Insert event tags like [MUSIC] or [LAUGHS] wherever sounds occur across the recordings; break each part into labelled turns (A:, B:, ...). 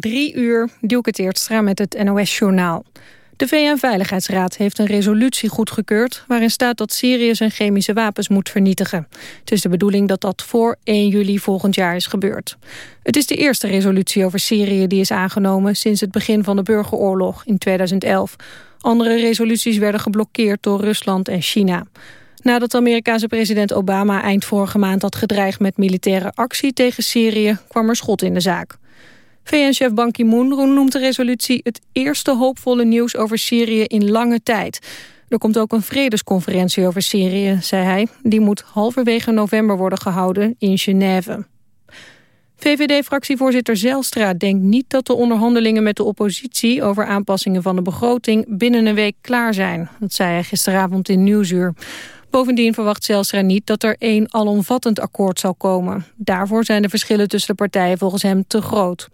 A: Drie uur, Dielke Teertstra met het NOS-journaal. De VN-veiligheidsraad heeft een resolutie goedgekeurd... waarin staat dat Syrië zijn chemische wapens moet vernietigen. Het is de bedoeling dat dat voor 1 juli volgend jaar is gebeurd. Het is de eerste resolutie over Syrië die is aangenomen... sinds het begin van de burgeroorlog in 2011. Andere resoluties werden geblokkeerd door Rusland en China. Nadat Amerikaanse president Obama eind vorige maand had gedreigd met militaire actie tegen Syrië, kwam er schot in de zaak. VN-chef Ban Ki-moon noemt de resolutie het eerste hoopvolle nieuws over Syrië in lange tijd. Er komt ook een vredesconferentie over Syrië, zei hij. Die moet halverwege november worden gehouden in Genève. VVD-fractievoorzitter Zelstra denkt niet dat de onderhandelingen met de oppositie over aanpassingen van de begroting binnen een week klaar zijn. Dat zei hij gisteravond in Nieuwsuur. Bovendien verwacht Zelstra niet dat er één alomvattend akkoord zal komen. Daarvoor zijn de verschillen tussen de partijen volgens hem te groot.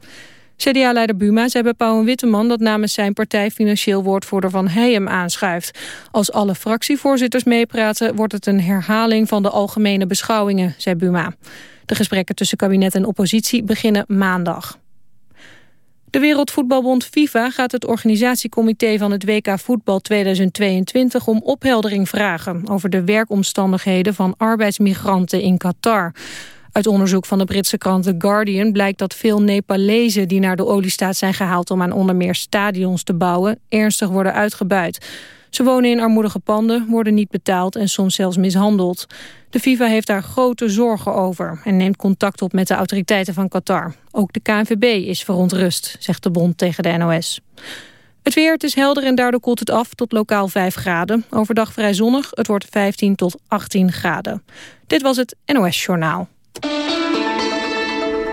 A: CDA-leider Buma zei bij Pauw en Witteman dat namens zijn partij financieel woordvoerder van Heijem aanschuift. Als alle fractievoorzitters meepraten wordt het een herhaling van de algemene beschouwingen, zei Buma. De gesprekken tussen kabinet en oppositie beginnen maandag. De Wereldvoetbalbond FIFA gaat het organisatiecomité van het WK Voetbal 2022 om opheldering vragen over de werkomstandigheden van arbeidsmigranten in Qatar. Uit onderzoek van de Britse krant The Guardian blijkt dat veel Nepalezen die naar de oliestaat zijn gehaald om aan onder meer stadions te bouwen, ernstig worden uitgebuit. Ze wonen in armoedige panden, worden niet betaald en soms zelfs mishandeld. De FIFA heeft daar grote zorgen over en neemt contact op met de autoriteiten van Qatar. Ook de KNVB is verontrust, zegt de bond tegen de NOS. Het weer, het is helder en daardoor koelt het af tot lokaal 5 graden. Overdag vrij zonnig, het wordt 15 tot 18 graden. Dit was het NOS Journaal.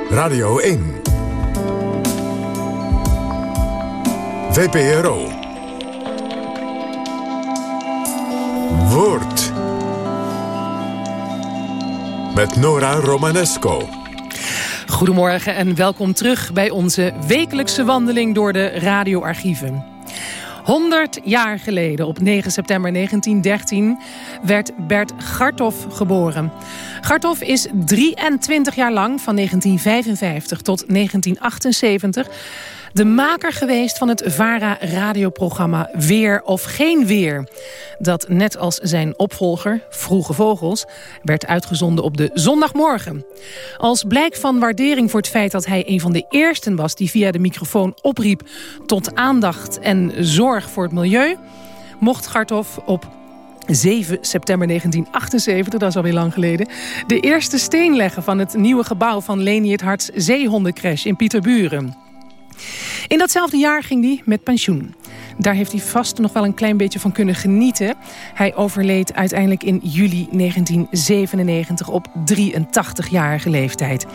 B: Radio 1 VPRO Woord. Met Nora Romanesco.
C: Goedemorgen en welkom terug bij onze wekelijkse wandeling door de radioarchieven. 100 jaar geleden, op 9 september 1913, werd Bert Gartoff geboren. Gartoff is 23 jaar lang, van 1955 tot 1978 de maker geweest van het VARA-radioprogramma Weer of Geen Weer. Dat net als zijn opvolger, Vroege Vogels, werd uitgezonden op de zondagmorgen. Als blijk van waardering voor het feit dat hij een van de eersten was... die via de microfoon opriep tot aandacht en zorg voor het milieu... mocht Gartoff op 7 september 1978, dat is alweer lang geleden... de eerste steen leggen van het nieuwe gebouw van Leni het Harts Zeehondencrash in Pieterburen. In datzelfde jaar ging hij met pensioen. Daar heeft hij vast nog wel een klein beetje van kunnen genieten. Hij overleed uiteindelijk in juli 1997 op 83-jarige leeftijd.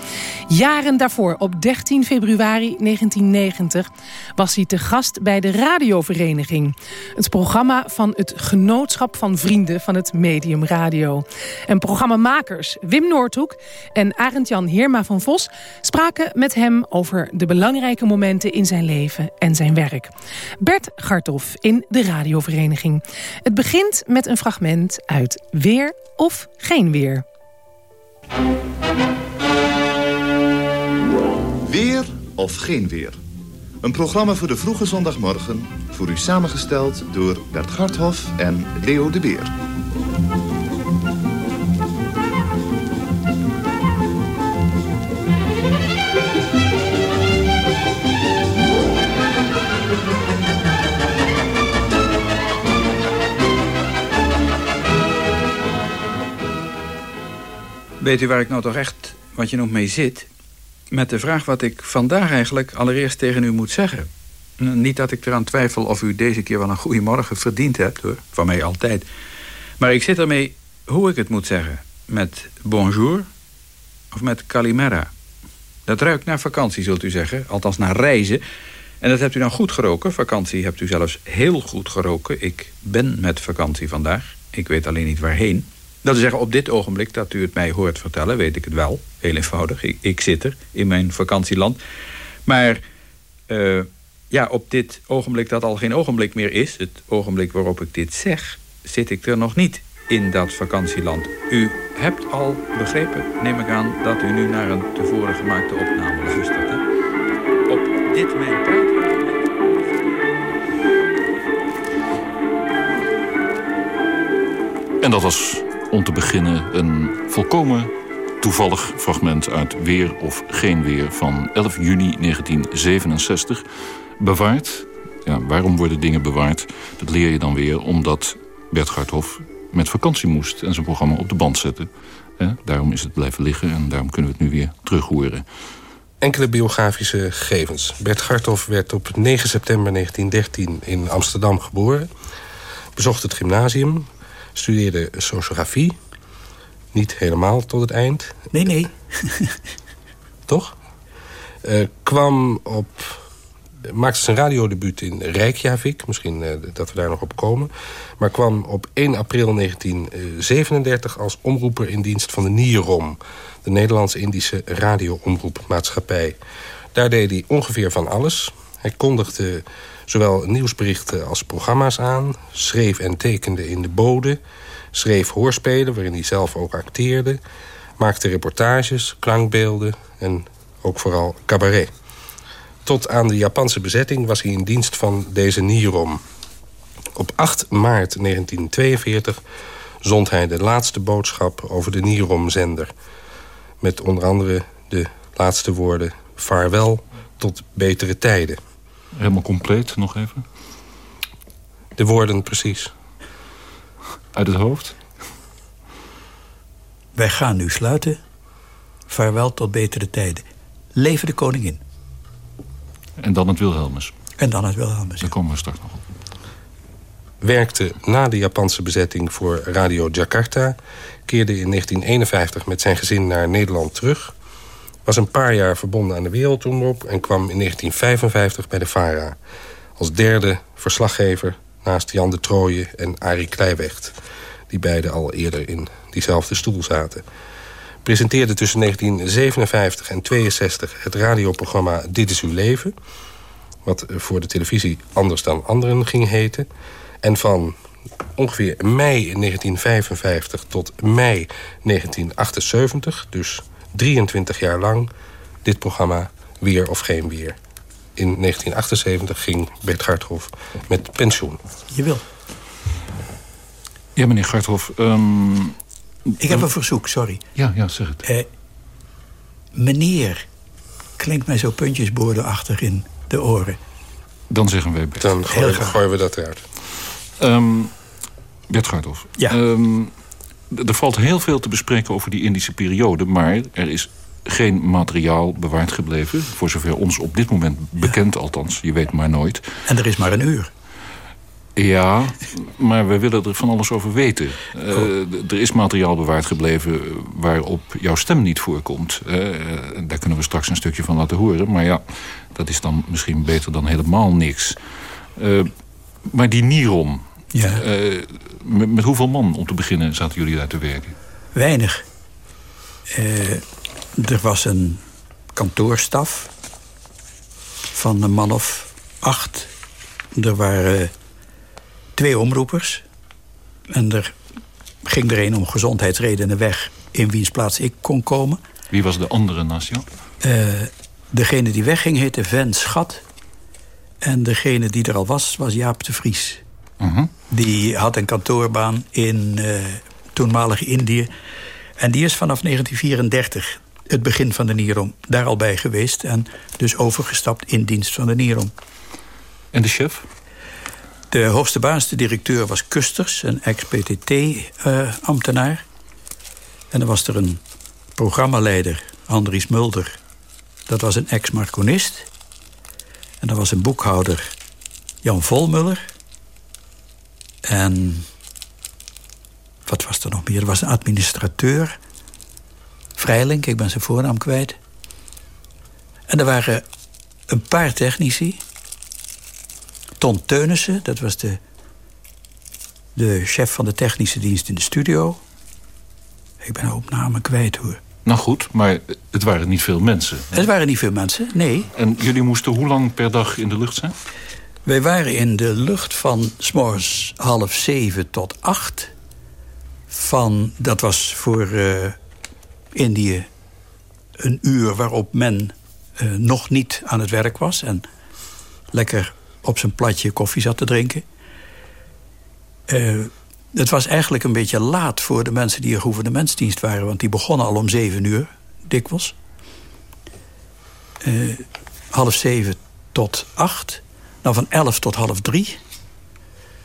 C: Jaren daarvoor, op 13 februari 1990, was hij te gast bij de radiovereniging. Het programma van het Genootschap van Vrienden van het Medium Radio. En programmamakers Wim Noordhoek en Arend-Jan Heerma van Vos... spraken met hem over de belangrijke momenten in zijn leven en zijn werk. Bert Gartoff in de radiovereniging. Het begint met een fragment uit Weer of Geen Weer.
D: Weer of Geen Weer. Een programma voor de vroege zondagmorgen... voor u samengesteld door Bert Garthoff en Leo de Beer.
E: Weet u waar ik nou toch echt, wat je noemt, mee zit? Met de vraag wat ik vandaag eigenlijk allereerst tegen u moet zeggen. Niet dat ik eraan twijfel of u deze keer wel een goede morgen verdiend hebt, hoor. Van mij altijd. Maar ik zit ermee hoe ik het moet zeggen. Met bonjour of met calimera. Dat ruikt naar vakantie, zult u zeggen. Althans naar reizen. En dat hebt u dan goed geroken. Vakantie hebt u zelfs heel goed geroken. Ik ben met vakantie vandaag. Ik weet alleen niet waarheen. Dat wil zeggen, op dit ogenblik dat u het mij hoort vertellen... weet ik het wel, heel eenvoudig. Ik, ik zit er in mijn vakantieland. Maar eh, ja, op dit ogenblik dat al geen ogenblik meer is... het ogenblik waarop ik dit zeg, zit ik er nog niet in dat vakantieland. U hebt al begrepen, neem ik aan... dat u nu naar een tevoren gemaakte opname luistert. Op dit mijn praatmoment.
F: En dat was om te beginnen een volkomen toevallig fragment uit Weer of Geen Weer van 11 juni 1967. Bewaard. Ja, waarom worden dingen bewaard? Dat leer je dan weer omdat Bert Garthof met vakantie moest... en zijn programma op de band zetten. daarom is het blijven liggen en daarom kunnen we het nu weer terug horen.
G: Enkele biografische gegevens. Bert Garthof werd op 9 september 1913 in Amsterdam geboren. Bezocht het gymnasium. Studeerde sociografie. Niet helemaal tot het eind.
H: Nee, nee. [LAUGHS]
G: Toch? Uh, kwam op maakte zijn radiodebuut in Reykjavik. Misschien uh, dat we daar nog op komen. Maar kwam op 1 april 1937 als omroeper in dienst van de NIROM. De Nederlands-Indische Radio-omroepmaatschappij. Daar deed hij ongeveer van alles. Hij kondigde zowel nieuwsberichten als programma's aan. Schreef en tekende in de bode. Schreef hoorspelen waarin hij zelf ook acteerde. Maakte reportages, klankbeelden en ook vooral cabaret. Tot aan de Japanse bezetting was hij in dienst van deze Nirom. Op 8 maart 1942 zond hij de laatste boodschap over de Nirom-zender. Met onder andere de laatste woorden... vaarwel tot betere tijden.
F: Helemaal compleet, nog even?
G: De woorden precies.
F: Uit het hoofd?
H: Wij gaan nu sluiten. Vaarwel tot betere tijden. Leven de koningin.
F: En dan het Wilhelmus.
H: En dan het Wilhelmus.
F: Daar komen we straks nog op.
G: Werkte na de Japanse bezetting voor Radio Jakarta. Keerde in 1951 met zijn gezin naar Nederland terug. Was een paar jaar verbonden aan de Wereldomroep... en kwam in 1955 bij de VARA. Als derde verslaggever naast Jan de Trooijen en Arie Kleiwecht... die beide al eerder in diezelfde stoel zaten presenteerde tussen 1957 en 62 het radioprogramma Dit is uw leven. Wat voor de televisie Anders dan Anderen ging heten. En van ongeveer mei 1955 tot mei 1978, dus 23 jaar lang, dit programma Weer of Geen Weer. In 1978 ging Bert Garthof met pensioen.
H: Je wil.
F: Ja, meneer Garthof. Um,
H: ik heb een verzoek, sorry.
F: Ja, ja, zeg het. Eh,
H: meneer, klinkt mij zo puntjesboordenachtig in de oren.
F: Dan zeggen wij Bert.
G: Dan gooien, gooien we dat eruit.
F: Um, Bert Garthof.
H: Ja.
F: Ehm, er valt heel veel te bespreken over die Indische periode... maar er is geen materiaal bewaard gebleven. Voor zover ons op dit moment bekend althans. Je weet maar nooit.
H: En er is maar een uur.
F: Ja, maar we willen er van alles over weten. Uh, er is materiaal bewaard gebleven waarop jouw stem niet voorkomt. Uh, daar kunnen we straks een stukje van laten horen. Maar ja, dat is dan misschien beter dan helemaal niks. Uh, maar die Niron,
H: ja.
F: met, met, hoeveel man om te beginnen zaten jullie daar te werken?
H: Weinig. er was een kantoorstaf van een man of acht. Er waren twee omroepers. En er ging er een om gezondheidsredenen weg... in wiens plaats ik kon komen.
F: Wie was de andere naast
H: Uh, degene die wegging heette Ven Schat. En degene die er al was, was Jaap de Vries.
F: Uh
H: Die had een kantoorbaan in uh, toenmalig Indië. En die is vanaf 1934, het begin van de Nierom, daar al bij geweest. En dus overgestapt in dienst van de Nierom.
F: En de chef?
H: De hoogste baas, de directeur, was Kusters, een ex-PTT-ambtenaar. en dan was er een programmaleider, Andries Mulder. Dat was een ex-marconist. En dan was een boekhouder, Jan Volmuller. En wat was er nog meer? Er was een administrateur, Vrijlink, ik ben zijn voornaam kwijt. En er waren een paar technici. Ton Teunissen, dat was de, de chef van de technische dienst in de studio. Ik ben ook namen kwijt hoor.
F: Nou goed, maar het waren niet veel mensen.
H: Het waren niet veel mensen, nee.
F: En jullie moesten hoe lang per dag in de lucht zijn?
H: Wij waren in de lucht van s'morgens half zeven tot acht. Van, dat was voor uh, Indië een uur waarop men uh, nog niet aan het werk was... en lekker op zijn platje koffie zat te drinken. Uh, het was eigenlijk een beetje laat voor de mensen die in gouvernementsdienst waren... want die begonnen al om zeven uur, dikwijls. Half zeven tot acht. Dan van elf tot half drie.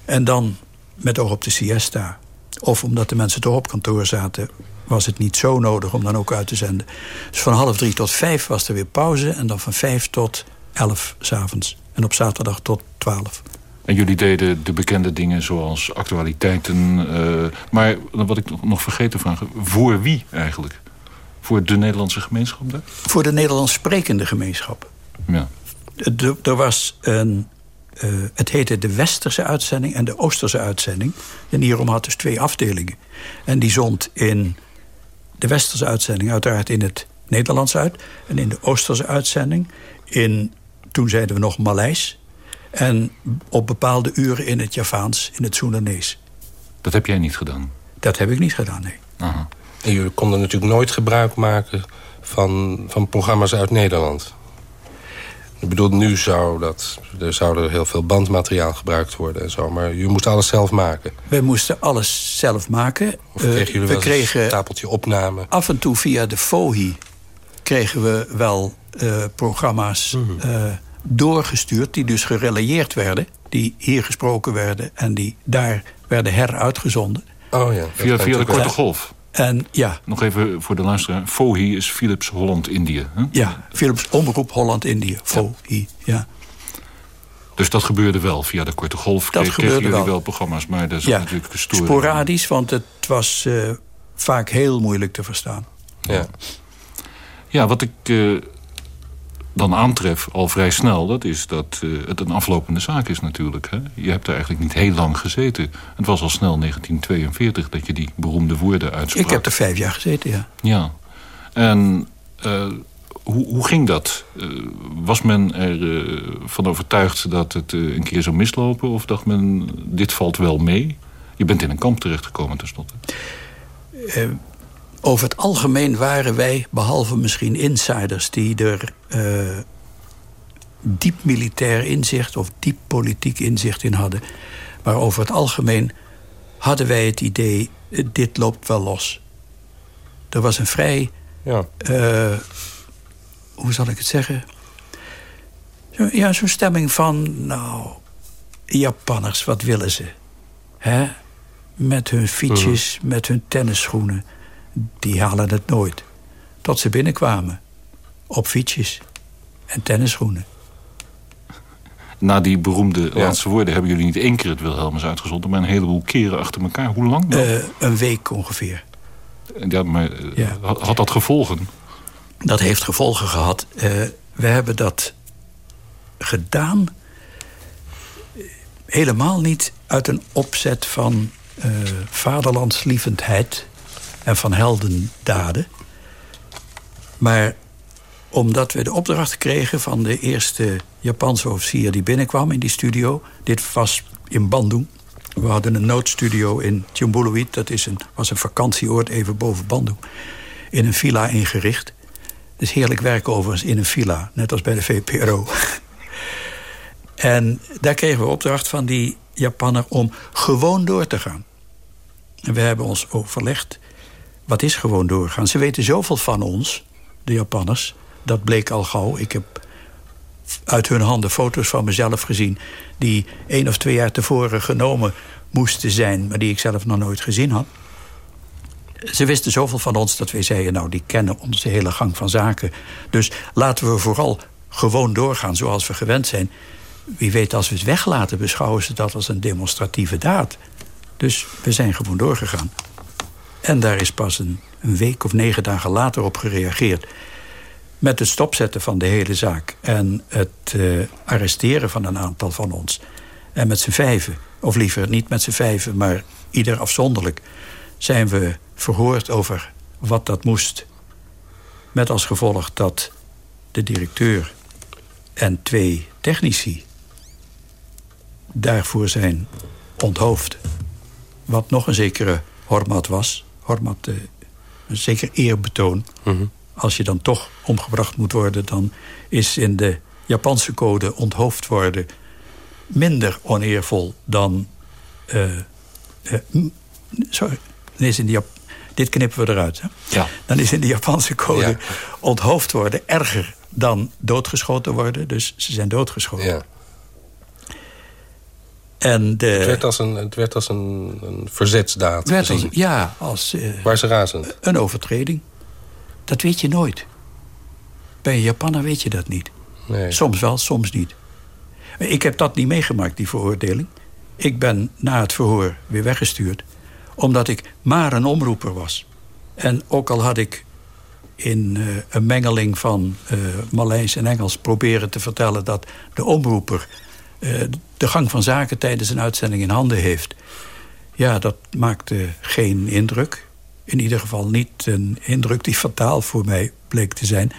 H: En dan met oog op de siesta. Of omdat de mensen toch op kantoor zaten... was het niet zo nodig om dan ook uit te zenden. Dus van half drie tot vijf was er weer pauze... en dan van vijf tot elf s'avonds. En op zaterdag tot twaalf.
F: En jullie deden de bekende dingen zoals actualiteiten. Uh, maar wat ik nog vergeten te vragen... voor wie eigenlijk? Voor de Nederlandse gemeenschap daar?
H: Voor de Nederlands sprekende gemeenschap.
F: Ja.
H: Er was een... Uh, het heette de Westerse uitzending en de Oosterse uitzending. En hierom had dus twee afdelingen. En die zond in de Westerse uitzending uiteraard in het Nederlands uit... en in de Oosterse uitzending in, toen zeiden we nog Maleis... En op bepaalde uren in het Javaans, in het Soedanees.
F: Dat heb jij niet gedaan?
H: Dat heb ik niet gedaan, nee.
G: Aha. En jullie konden natuurlijk nooit gebruik maken van, van programma's uit Nederland. Ik bedoel, nu zou dat, er zou er heel veel bandmateriaal gebruikt worden en zo. Maar je moest alles zelf maken.
H: We moesten alles zelf maken.
G: Of kregen jullie uh, we kregen een stapeltje opname?
H: Af en toe via de FOHI kregen we wel uh, programma's... Mhm. Uh, doorgestuurd... die dus gerelayeerd werden, die hier gesproken werden... en die daar werden heruitgezonden.
F: Oh ja. Via, via de Korte Golf?
H: En ja.
F: Nog even voor de luisteraar. FOHI is Philips Holland-Indië.
H: Ja, Philips Omroep Holland-Indië. FOHI, ja.
F: Dus dat gebeurde wel via de Korte Golf. Dat Kreeg, gebeurde jullie wel. wel programma's, maar dat is ja, natuurlijk gestoord.
H: Sporadisch, want het was uh, vaak heel moeilijk te verstaan.
F: Ja, ja wat ik... Uh, dan aantref al vrij snel... dat is dat uh, het een aflopende zaak is natuurlijk. Hè? Je hebt er eigenlijk niet heel lang gezeten. Het was al snel 1942 dat je die beroemde woorden uitsprak.
H: Ik heb er vijf jaar gezeten, ja.
F: Ja. En uh, hoe, hoe ging dat? Uh, was men ervan van overtuigd dat het een keer zou mislopen? Of dacht men, dit valt wel mee? Je bent in een kamp terechtgekomen tenslotte.
H: Over het algemeen waren wij, behalve misschien insiders... die er uh, diep militair inzicht of diep politiek inzicht in hadden. Maar over het algemeen hadden wij het idee... Uh, dit loopt wel los. Er was een vrij... Ja. Uh, hoe zal ik het zeggen? Zo, ja, zo'n stemming van... nou, Japanners, wat willen ze? Hè? Met hun fietsjes, mhm. met hun tennisschoenen die halen het nooit. Tot ze binnenkwamen. Op fietsjes en tennisschoenen.
F: Na die beroemde laatste woorden hebben jullie niet één keer het Wilhelmus uitgezonden... maar een heleboel keren achter elkaar. Hoe lang dan? Uh,
H: een week ongeveer.
F: Ja, maar eh, had dat gevolgen?
H: Dat heeft gevolgen gehad. Uh, we hebben dat gedaan... helemaal niet uit een opzet van vaderlandslievendheid en van heldendaden. Maar omdat we de opdracht kregen van de eerste Japanse officier die binnenkwam in die studio. Dit was in Bandung. We hadden een noodstudio in Tjumbuluit. Dat is een, was een vakantieoord even boven Bandung. In een villa ingericht. Dus heerlijk werken overigens in een villa. Net als bij de VPRO. [LAUGHS] en daar kregen we opdracht van die Japanner om gewoon door te gaan. En we hebben ons overlegd wat is gewoon doorgaan? Ze weten zoveel van ons, de Japanners. Dat bleek al gauw. Ik heb uit hun handen foto's van mezelf gezien... die één of twee jaar tevoren genomen moesten zijn... maar die ik zelf nog nooit gezien had. Ze wisten zoveel van ons dat wij zeiden... nou, die kennen onze hele gang van zaken. Dus laten we vooral gewoon doorgaan zoals we gewend zijn. Wie weet, als we het weglaten, beschouwen ze dat als een demonstratieve daad. Dus we zijn gewoon doorgegaan. En daar is pas een, week of negen dagen later op gereageerd. Met het stopzetten van de hele zaak. En het uh, arresteren van een aantal van ons. En met z'n vijven, of liever niet met z'n vijven... maar ieder afzonderlijk, zijn we verhoord over wat dat moest. Met als gevolg dat de directeur en twee technici... daarvoor zijn onthoofd. Wat nog een zekere hormat was Hormat uh, zeker eerbetoon. Mm Als je dan toch omgebracht moet worden... dan is in de Japanse code onthoofd worden... minder oneervol dan uh, sorry, dan is in de Jap dit knippen we eruit. Hè?
F: Ja.
H: Dan is in de Japanse code
G: Ja.
H: onthoofd worden erger dan doodgeschoten worden. Dus ze zijn doodgeschoten.
G: Ja.
H: En de,
G: Het werd als een, het werd als een, een verzetsdaad
H: werd als,
G: gezien.
H: ja, als eh,
G: Waar ze razend.
H: een overtreding. Dat weet je nooit. Bij een Japaner weet je dat niet.
G: Nee.
H: Soms wel, soms niet. Ik heb dat niet meegemaakt, die veroordeling. Ik ben na het verhoor weer weggestuurd. Omdat ik maar een omroeper was. En ook al had ik in eh, een mengeling van eh Maleis en Engels proberen te vertellen dat de omroeper de gang van zaken tijdens een uitzending in handen heeft. Ja, dat maakte geen indruk. In ieder geval niet een indruk die fataal voor mij bleek te zijn.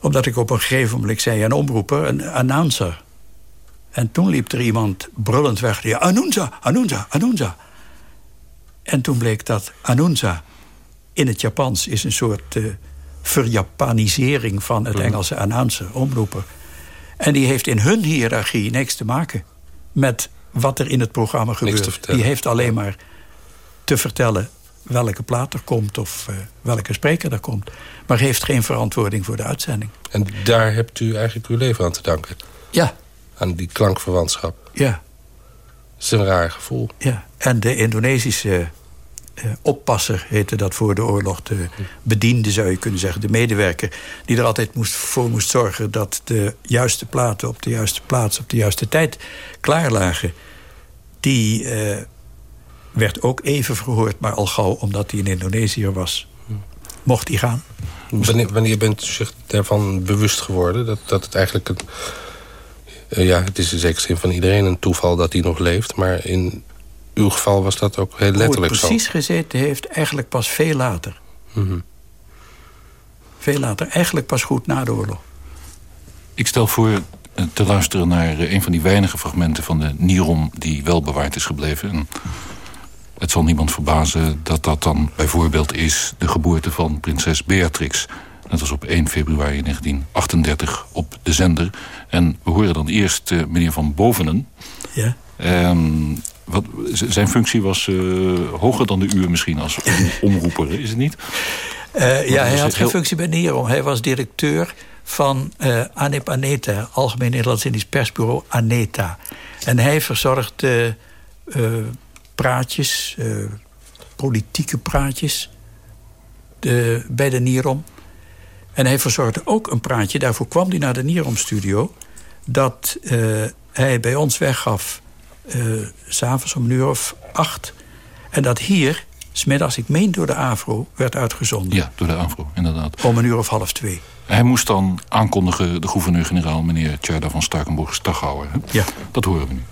H: Omdat ik op een gegeven moment zei een omroeper, een announcer. En toen liep er iemand brullend weg. Die, Anunza, Anunza, Anunza. En toen bleek dat Anunza in het Japans is een soort eh, verjapanisering van het Engelse announcer, omroeper. En die heeft in hun hiërarchie niks te maken met wat er in het programma gebeurt. Die heeft alleen maar te vertellen welke plaat er komt of eh, welke spreker er komt. Maar heeft geen verantwoording voor de uitzending.
G: En daar hebt u eigenlijk uw leven aan te danken.
H: Ja,
G: Aan die klankverwantschap.
H: ja,
G: Dat is een raar gevoel.
H: ja. En de Indonesische eh, oppasser heette dat voor de oorlog. De bediende zou je kunnen zeggen, de medewerker. Die er altijd moest, voor moest zorgen dat de juiste platen op de juiste plaats op de juiste tijd klaar lagen. Die eh, werd ook even verhoord, maar al gauw omdat hij een Indonesiër was. Mocht hij gaan.
G: Wanneer, wanneer bent u zich daarvan bewust geworden? Dat, dat het eigenlijk... Een, eh, ja, het is in zekere zin van iedereen een toeval dat hij nog leeft. Maar in uw geval was dat ook heel letterlijk
H: Hoe het precies gezeten heeft, eigenlijk pas veel later.
G: zo. Mhm.
H: Veel later, eigenlijk pas goed na de oorlog.
F: Ik stel voor eh, te luisteren naar eh, een van die weinige fragmenten van de Nirom die wel bewaard is gebleven. En het zal niemand verbazen dat dat dan bijvoorbeeld is de geboorte van prinses Beatrix. Dat was op 1 februari 1938 op de zender. En we horen dan eerst eh, meneer Van Bovenen.
H: Ja.
F: Ehm, wat, zijn functie was eh, hoger dan de uur misschien als om- omroeper, is het niet?
H: Eh, ja, hij had geen
F: heel-
H: functie bij Nerom. Hij was directeur van eh ANEP Aneta, Algemeen Nederlands-Indisch Persbureau Aneta. En hij verzorgde praatjes, politieke praatjes de, bij de Nierom. En hij verzorgde ook een praatje, daarvoor kwam hij naar de Nierom-studio... dat hij bij ons weggaf, eh, s s'avonds om een uur of acht... en dat hier, smiddags, ik meen door de AVRO, werd uitgezonden...
F: Ja, door de AVRO, inderdaad.
H: om een uur of half twee.
F: Hij moest dan aankondigen, de gouverneur-generaal, meneer Tjerda van Starkenborg-Staghouwer. hè?
H: Ja.
F: Dat horen we nu.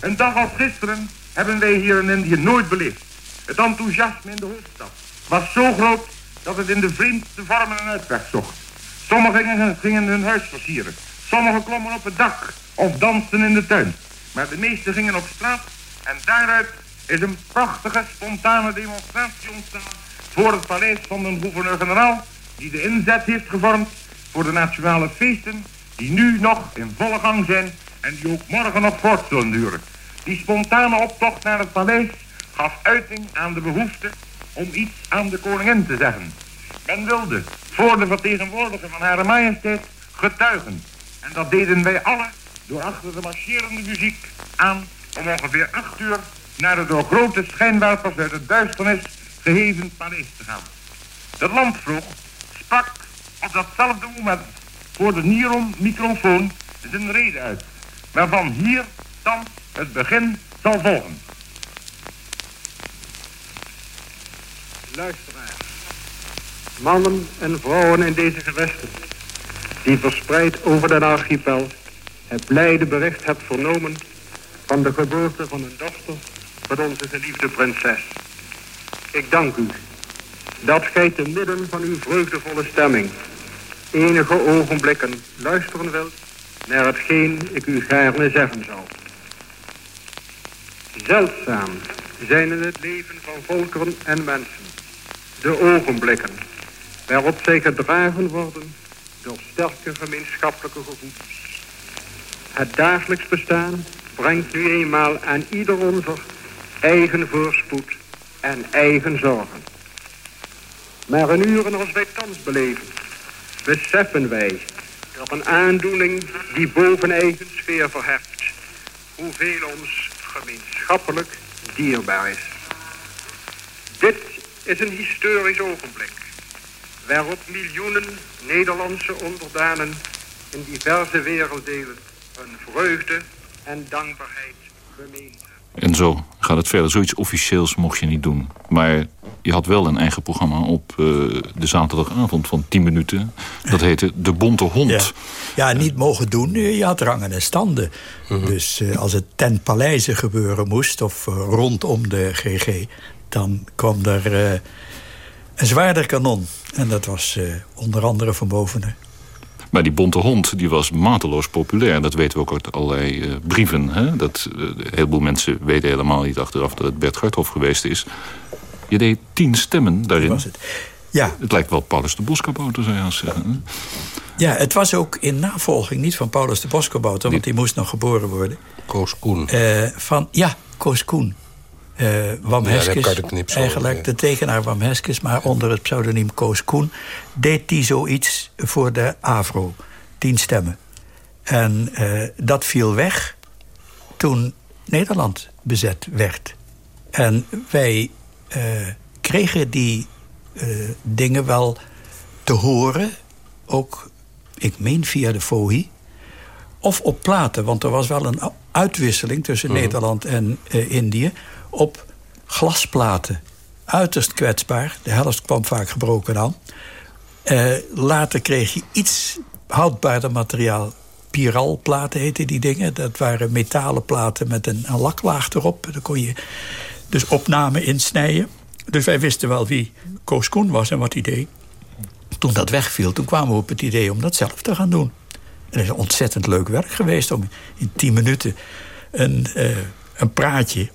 I: Een dag als gisteren hebben wij hier in Indië nooit beleefd. Het enthousiasme in de hoofdstad was zo groot dat het in de vreemdste vormen een uitweg zocht. Sommigen gingen, gingen hun huis versieren. Sommigen klommen op het dak of dansten in de tuin. Maar de meesten gingen op straat en daaruit is een prachtige spontane demonstratie ontstaan voor het paleis van de gouverneur-generaal die de inzet heeft gevormd voor de nationale feesten die nu nog in volle gang zijn en die ook morgen nog voort zullen duren. Die spontane optocht naar het paleis gaf uiting aan de behoefte om iets aan de koningin te zeggen. Men wilde voor de vertegenwoordiger van Hare Majesteit getuigen. En dat deden wij alle door achter de marcherende muziek aan om ongeveer acht uur naar het door grote schijnwerpers uit het duisternis geheven paleis te gaan. De landvroeg sprak op datzelfde moment voor de Nieron microfoon zijn rede uit, waarvan hier dan het begin zal volgen.
J: Luisteraars, mannen en vrouwen in deze gewesten, die verspreid over den archipel het blijde bericht hebt vernomen van de geboorte van een dochter van onze geliefde prinses. Ik dank u dat gij te midden van uw vreugdevolle stemming enige ogenblikken luisteren wilt naar hetgeen ik u gaarne zeggen zal. Zeldzaam zijn in het leven van volkeren en mensen de ogenblikken waarop zij gedragen worden door sterke gemeenschappelijke gevoelens. Het dagelijks bestaan brengt nu eenmaal aan ieder onze eigen voorspoed en eigen zorgen. Maar in uren als wij thans beleven, beseffen wij dat een aandoening die boven eigen sfeer verheft, hoeveel ons gemeenschappelijk dierbaar is. Dit is een historisch ogenblik, waarop miljoenen Nederlandse onderdanen in diverse werelddelen hun vreugde en dankbaarheid bemenen.
F: En zo gaat het verder. Zoiets officieels mocht je niet doen. Maar je had wel een eigen programma op uh, de zaterdagavond van 10 minuten. Dat heette De Bonte Hond.
H: Ja, ja niet mogen doen. Je had rangen en standen. Uh-huh. Dus uh, als het ten paleize gebeuren moest... of uh, rondom de GG... dan kwam er een zwaarder kanon. En dat was onder andere van boven
F: maar die bonte hond die was mateloos populair. Dat weten we ook uit allerlei uh, brieven. Hè? Dat, uh, een heleboel mensen weten helemaal niet achteraf dat het Bert Garthof geweest is. Je deed tien stemmen daarin.
H: Was het. Ja.
F: Het lijkt wel Paulus de Boskabouter, zou je als zeggen.
H: Ja, het was ook in navolging niet van Paulus de Boskabouter... want die moest nog geboren worden.
G: Koos Koen.
H: Uh, van, ja, Koos Koen. Uh, Wam
G: Ja,
H: Heskes, eigenlijk
G: ja.
H: de tekenaar Wam Heskes... maar onder het pseudoniem Koos Koen... deed hij zoiets voor de AVRO. Tien stemmen. En uh, dat viel weg toen Nederland bezet werd. En wij uh, kregen die dingen wel te horen... ook, ik meen via de FOI... of op platen, want er was wel een uitwisseling... tussen
G: Mhm.
H: Nederland en Indië op glasplaten. Uiterst kwetsbaar. De helft kwam vaak gebroken aan. Uh, later kreeg je iets houdbaarder materiaal. Piralplaten heette die dingen. Dat waren metalen platen met een, een laklaag erop. Daar kon je dus opnamen insnijden. Dus wij wisten wel wie Koos Koen was en wat hij deed. Toen dat wegviel, toen kwamen we op het idee om dat zelf te gaan doen. En het is ontzettend leuk werk geweest om in tien minuten een, uh, een praatje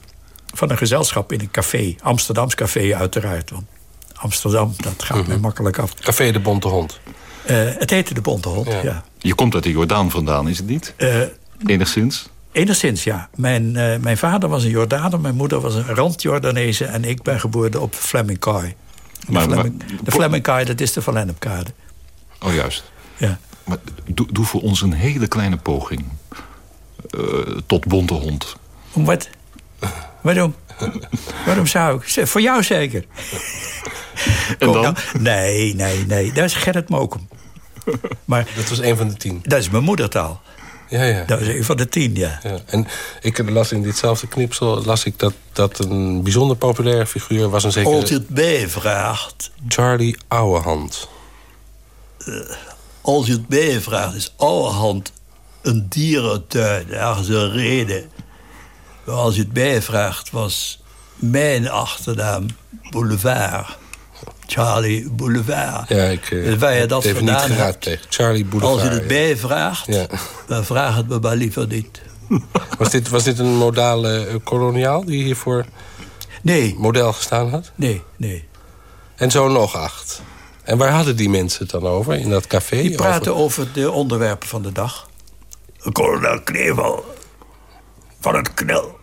H: van een gezelschap in een café. Amsterdams café uiteraard. Want Amsterdam, dat gaat mm -hmm. mij makkelijk af.
G: Café de Bonte Hond.
H: Uh, het heette de Bonte Hond, ja. ja.
F: Je komt uit de Jordaan vandaan, is het niet?
H: Uh,
F: enigszins?
H: Enigszins, ja. Mijn, uh, mijn vader was een Jordaner, mijn moeder was een rand-Jordaanese... en ik ben geboren op Flemmingkaai.
F: Maar,
H: Flemming, maar, de Flemmingkaai, dat is de Van Lennepkade.
F: Oh, juist.
H: Ja.
F: Maar doe, doe voor ons een hele kleine poging. tot Bonte Hond.
H: Om wat? Waarom? Waarom zou ik? Voor jou zeker.
F: En dan?
H: Nou, nee, nee, nee. Dat is Gerrit Mokum. Maar,
G: dat was een van de tien?
H: Dat is mijn moedertaal.
G: Ja, ja.
H: Dat is een van de tien, ja.
G: ja. En ik las in ditzelfde knipsel las ik dat, dat een bijzonder populaire figuur was een zeker...
H: Als je het bijvraagt...
G: Charlie Ouwehand.
H: Uh, als je het bijvraagt, is Ouwehand een dierentuin. Is een reden. Als je het bijvraagt, was mijn achternaam Boulevard. Charlie Boulevard.
G: Ja, ik uh,
H: dus waar je dat
G: even niet tegen. Charlie Boulevard.
H: Als je het bijvraagt,
G: ja.
H: dan vraag het me maar liever niet. [LAUGHS]
G: Was dit, was dit een modale uh, koloniaal die hiervoor
H: nee.
G: model gestaan had?
H: Nee, nee.
G: En zo nog acht. En waar hadden die mensen het dan over in dat café?
H: Die praten over, over de onderwerpen van de dag. Kolonel Knevel van het knel.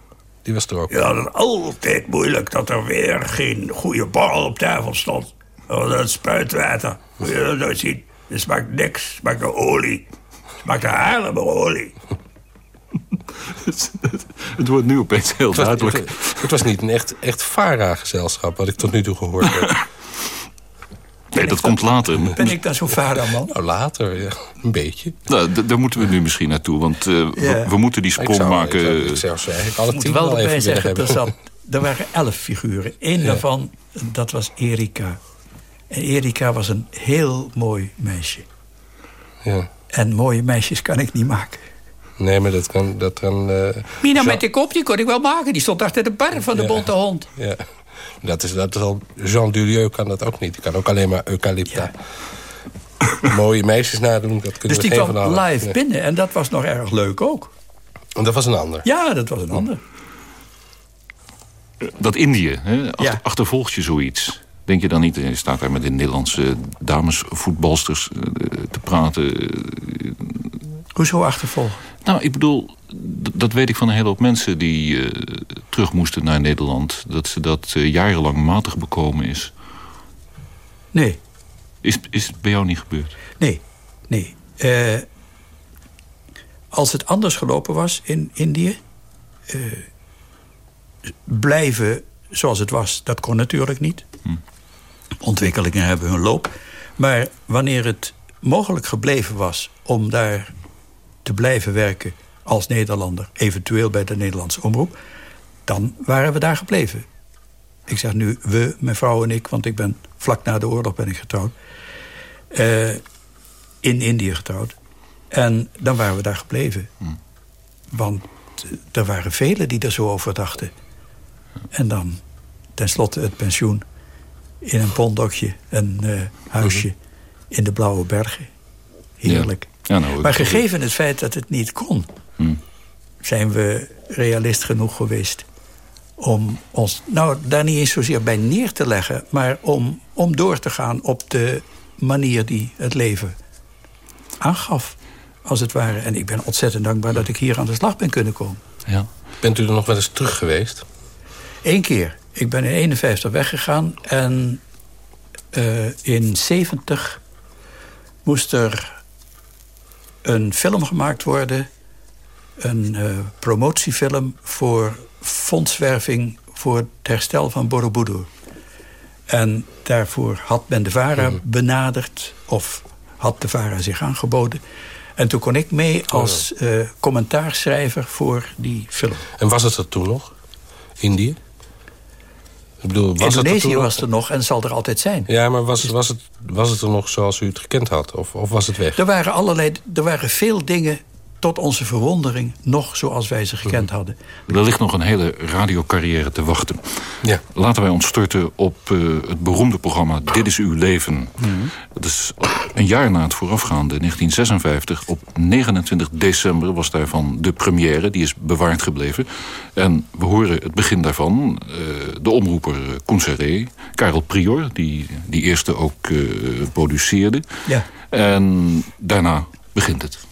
G: Die was er ook.
H: Ja, dat is altijd moeilijk dat er weer geen goede borrel op tafel stond. Oh, dat spuitwater. Moet je dat nou zien? Het smaakt niks. Het smaakt naar olie. Het smaakt naar haarlemmerolie. [LAUGHS]
F: het wordt nu opeens heel
G: het was,
F: duidelijk.
G: Het, het, was niet een echt, echt VARA-gezelschap... wat ik tot nu toe gehoord heb. [LAUGHS]
F: Nee, dat komt later.
H: Ben ik dan zo'n vader, man?
G: Nou, later, ja. Een beetje.
F: Nou, daar moeten we nu misschien naartoe, want uh, ja. we, we, moeten die sprong
G: zou,
F: maken.
G: Ik zou, ik zou zeggen, ik alle
H: moet
G: tien
H: wel
G: even
H: zeggen, er, zat, er waren elf figuren. Eén ja. daarvan, dat was Erika. En Erika was een heel mooi meisje.
G: Ja.
H: En mooie meisjes kan ik niet maken.
G: Nee, maar dat kan... Dat kan uh,
H: Mina met de kop, die kon ik wel maken. Die stond achter de bar van de
G: ja.
H: bonte hond.
G: Ja. Dat is, dat is al, Jean Durieux kan dat ook niet. Die kan ook alleen maar eucalypta. Ja. [COUGHS] Mooie meisjes nadoen, dat kunnen
H: Dus
G: we
H: die
G: geen
H: kwam
G: van
H: live
G: nee.
H: binnen en dat was nog erg leuk ook.
G: En dat was een ander?
H: Ja, dat was een ander.
F: Dat Indië, hè? Achter,
H: Ja.
F: achtervolgt je zoiets? Denk je dan niet, je staat daar met de Nederlandse damesvoetbalsters eh, te praten.
H: Hoezo achtervolgen?
F: Nou, ik bedoel, dat weet ik van een hele hoop mensen die eh, terug moesten naar Nederland... dat ze dat uh, jarenlang matig bekomen is?
H: Nee.
F: Is, is het bij jou niet gebeurd?
H: Nee, nee. Uh, als het anders gelopen was in Indië... Blijven zoals het was, dat kon natuurlijk niet. Hm. Ontwikkelingen hebben hun loop. Maar wanneer het mogelijk gebleven was om daar te blijven werken als Nederlander, eventueel bij de Nederlandse omroep, dan waren we daar gebleven. Ik zeg nu we, mijn vrouw en ik, want ik ben vlak na de oorlog ben ik getrouwd. Uh, in Indië getrouwd. En dan waren we daar gebleven. Hm. Want er waren velen die er zo over dachten. En dan tenslotte het pensioen in een pondokje, een uh, huisje in de Blauwe Bergen. Heerlijk. Ja. nou, maar gegeven het feit dat het niet kon... Hm. zijn we realist genoeg geweest om ons... nou, daar niet eens zozeer bij neer te leggen... maar om, om door te gaan op de manier die het leven aangaf, als het ware. En ik ben ontzettend dankbaar dat ik hier aan de slag ben kunnen komen.
G: Ja. Bent u er nog wel eens terug geweest?
H: Eén keer. Ik ben in 51 weggegaan en uh, in 70 moest er een film gemaakt worden. Een uh, promotiefilm voor fondswerving voor het herstel van Borobudur. En daarvoor had men de VARA mhm. benaderd of had de VARA zich aangeboden. En toen kon ik mee oh, als uh, commentaarschrijver voor die film.
G: En was het er toen nog? Indië?
H: Ik bedoel, was Indonesië het er was er nog en zal er altijd zijn.
G: Ja, maar was, was, het, was het er nog zoals u het gekend had? Of, of was het weg?
H: Er waren, allerlei, er waren veel dingen tot onze verwondering nog zoals wij ze gekend mhm. hadden.
F: Er ligt nog een hele radiocarrière te wachten. Ja. Laten wij ons storten op uh, het beroemde programma Dit is uw leven. Mm Dat is een jaar na het voorafgaande, 1956. Op 29 december was daarvan de première. Die is bewaard gebleven. En we horen het begin daarvan. Uh, de omroeper Koen Karel Prior, die die eerste ook uh, produceerde. Ja. En daarna begint het.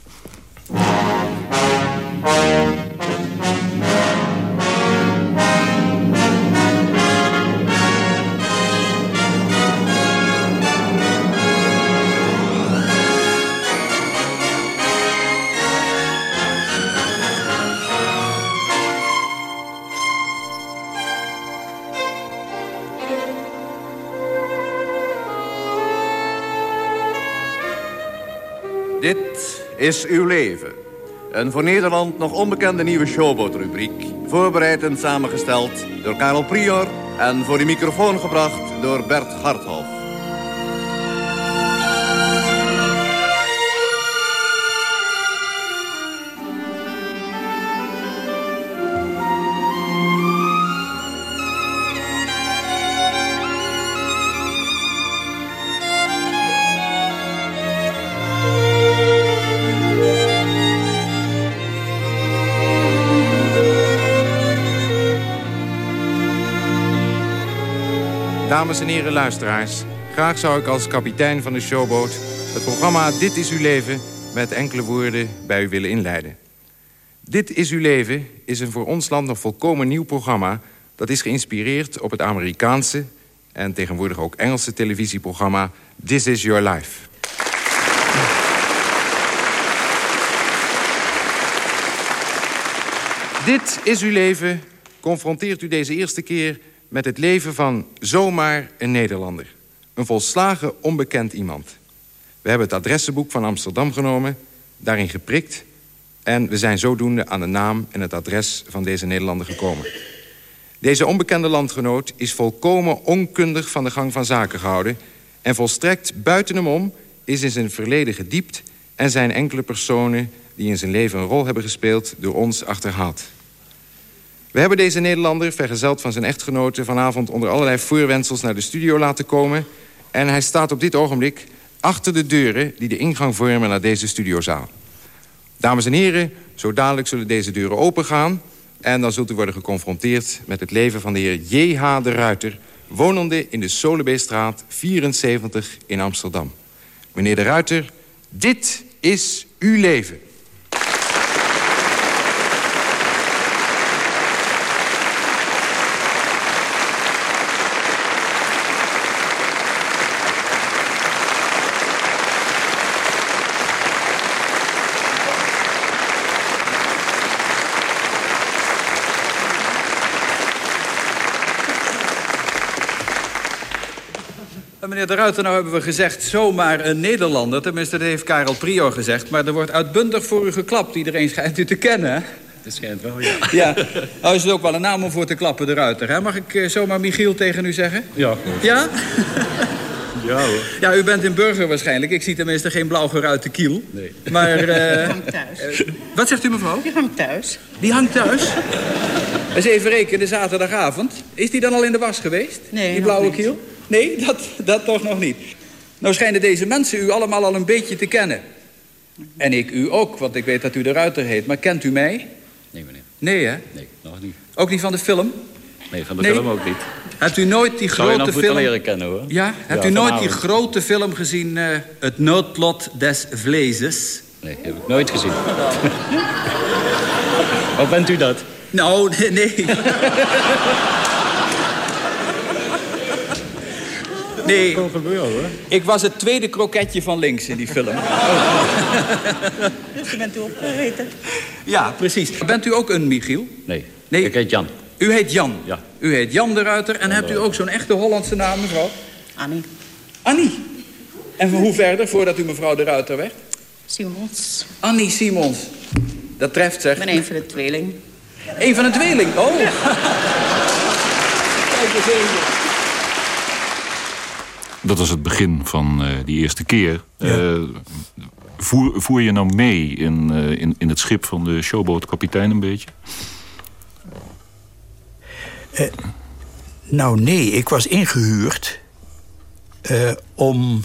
K: Dit is uw leven. Een voor Nederland nog onbekende nieuwe showboat-rubriek. Voorbereid en samengesteld door Karel Prior... en voor de microfoon gebracht door Bert Harthoff. Dames en heren luisteraars, graag zou ik als kapitein van de showboot... het programma Dit is uw leven met enkele woorden bij u willen inleiden. Dit is uw leven is een voor ons land nog volkomen nieuw programma... dat is geïnspireerd op het Amerikaanse en tegenwoordig ook Engelse televisieprogramma This is Your Life. Dit is uw leven confronteert u deze eerste keer met het leven van zomaar een Nederlander. Een volslagen onbekend iemand. We hebben het adressenboek van Amsterdam genomen, daarin geprikt... en we zijn zodoende aan de naam en het adres van deze Nederlander gekomen. Deze onbekende landgenoot is volkomen onkundig van de gang van zaken gehouden... en volstrekt buiten hem om is in zijn verleden gediept... en zijn enkele personen die in zijn leven een rol hebben gespeeld... door ons achterhaald. We hebben deze Nederlander, vergezeld van zijn echtgenote... vanavond onder allerlei voorwendsels naar de studio laten komen. En hij staat op dit ogenblik achter de deuren... die de ingang vormen naar deze studiozaal. Dames en heren, zo dadelijk zullen deze deuren opengaan... en dan zult u worden geconfronteerd met het leven van de heer J.H. de Ruiter... wonende in de Solebeestraat 74 in Amsterdam. Meneer de Ruiter, dit is uw leven.
E: Meneer de Ruiter, nou hebben we gezegd zomaar een Nederlander. Tenminste, dat heeft Karel Prior gezegd. Maar er wordt uitbundig voor u geklapt. Iedereen [LAUGHS] schijnt u te kennen, hè?
L: Het schijnt wel, ja. [LAUGHS]
E: Ja, nou is het ook wel een naam om voor te klappen, de Ruiter. Hè? Mag ik eh, zomaar Michiel tegen u zeggen?
L: Ja.
E: Ja? [LAUGHS]
L: Ja hoor.
E: Ja, u bent in Burger waarschijnlijk. Ik zie tenminste geen blauw geruite kiel.
L: Nee.
E: Maar, eh,
M: Die hangt thuis.
E: eh, wat zegt u mevrouw?
M: Die hangt thuis.
E: Die hangt thuis? Eens even rekenen, zaterdagavond. Is die dan al in de was geweest?
M: Nee,
E: Die blauwe
M: niet.
E: kiel? Nee, dat, dat toch nog niet. Nou schijnen deze mensen u allemaal al een beetje te kennen. En ik u ook, want ik weet dat u de Ruiter heet. Maar kent u mij?
L: Nee, meneer.
E: Nee, hè?
L: Nee, nog niet.
E: Ook niet van de film?
L: Nee, van de
E: Nee.
L: film ook niet.
E: Hebt u nooit die
L: Zou
E: grote
L: moeten
E: film...
L: leren kennen, hoor.
E: Ja, hebt
L: Ja,
E: u nooit die grote film gezien... eh, Het noodlot des vleeses?
L: Nee, heb ik nooit gezien. Wat bent u dat?
E: Nou, nee, nee. Nee,
L: gebeuren, hoor.
E: ik was het tweede kroketje van links in die film. [LAUGHS]
M: Dus je bent u opgereten.
E: Ja, precies. Bent u ook een Michiel?
L: Nee.
E: Nee.
L: Ik heet Jan.
E: U heet Jan.
L: Ja.
E: U heet Jan de Ruiter. En
L: de
E: hebt u ook zo'n echte Hollandse naam, mevrouw?
M: Annie.
E: Annie. En van hoe verder, voordat u mevrouw de Ruiter werd?
M: Simons.
E: Annie Simons. Dat treft, zeg.
M: Ik ben een van de tweeling.
E: Eén van een tweeling. Oh. [LAUGHS] Kijk eens even.
F: Dat was het begin van eh, die eerste keer. Eh, voer, voer je nou mee in, eh, in, in het schip van de showboatkapitein een beetje?
H: Nou nee, ik was ingehuurd eh, om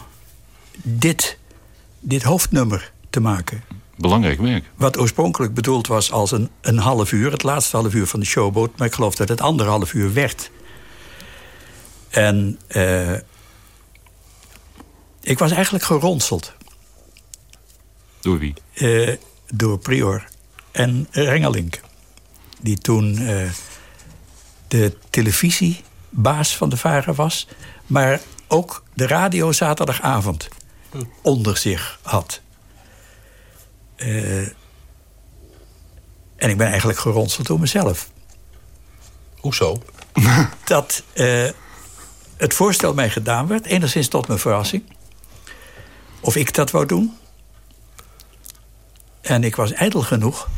H: dit, dit hoofdnummer te maken.
F: Belangrijk werk.
H: Wat oorspronkelijk bedoeld was als een, een half uur, het laatste half uur van de showboat, maar ik geloof dat het anderhalf uur werd. En eh, ik was eigenlijk geronseld
F: Door wie?
H: eh, door Prior en Rengelink. Die toen eh, de televisiebaas van de Varen was, maar ook de radio zaterdagavond onder zich had. Eh, en ik ben eigenlijk geronseld door mezelf.
G: Hoezo? [LAUGHS]
H: Dat eh, het voorstel mij gedaan werd, enigszins tot mijn verrassing. Of ik dat wou doen. En ik was ijdel genoeg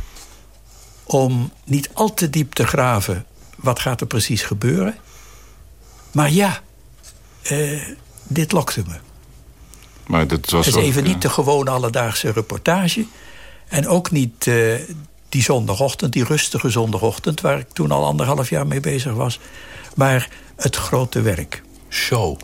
H: om niet al te diep te graven. Wat gaat er precies gebeuren? Maar ja, eh, dit lokte me.
F: Maar dat was
H: Het is even
F: eh,
H: niet de gewone alledaagse reportage. En ook niet eh, die zondagochtend, die rustige zondagochtend... waar ik toen al anderhalf jaar mee bezig was. Maar het grote werk.
G: Show.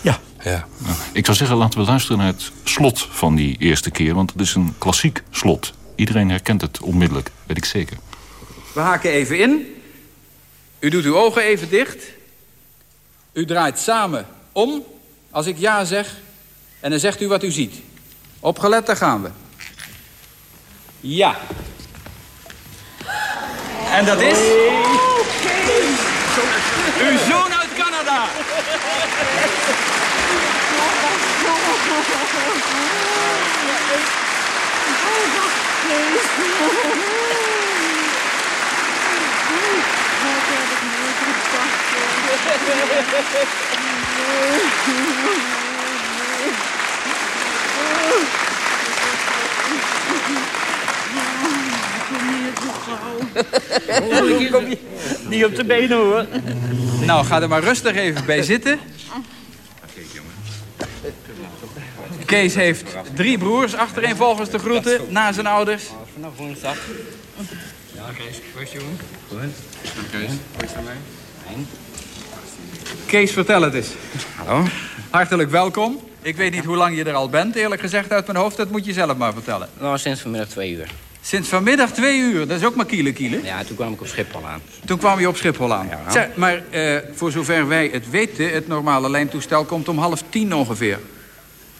H: Ja.
G: Ja.
F: Ik zou zeggen, laten we luisteren naar het slot van die eerste keer. Want het is een klassiek slot. Iedereen herkent het onmiddellijk, weet ik zeker.
E: We haken even in. U doet uw ogen even dicht. U draait samen om als ik ja zeg. En dan zegt u wat u ziet. Opgelet, daar gaan we. Ja. En dat is... Uw zoon uit Canada.
L: Niet op de benen, hoor. [LAUGHS]
E: Nou, ga er maar rustig even bij zitten. Kees heeft drie broers, achtereenvolgens te groeten, na zijn ouders.
L: Vanaf woensdag. Ja, Kees. Hoe is jongen? Goed. Kees, hoe is het mij? Fijn.
E: Kees, vertel het eens.
L: Hallo.
E: Hartelijk welkom. Ik weet niet hoe lang je er al bent, eerlijk gezegd uit mijn hoofd. Dat moet je zelf maar vertellen.
L: Nou, sinds vanmiddag twee uur.
E: Sinds vanmiddag twee uur, dat is ook maar kiele kiele.
L: Ja, toen kwam ik op Schiphol aan.
E: Toen kwam je op Schiphol aan.
L: Ja.
E: Zeg, maar eh, voor zover wij het weten, het normale lijntoestel komt om half tien ongeveer.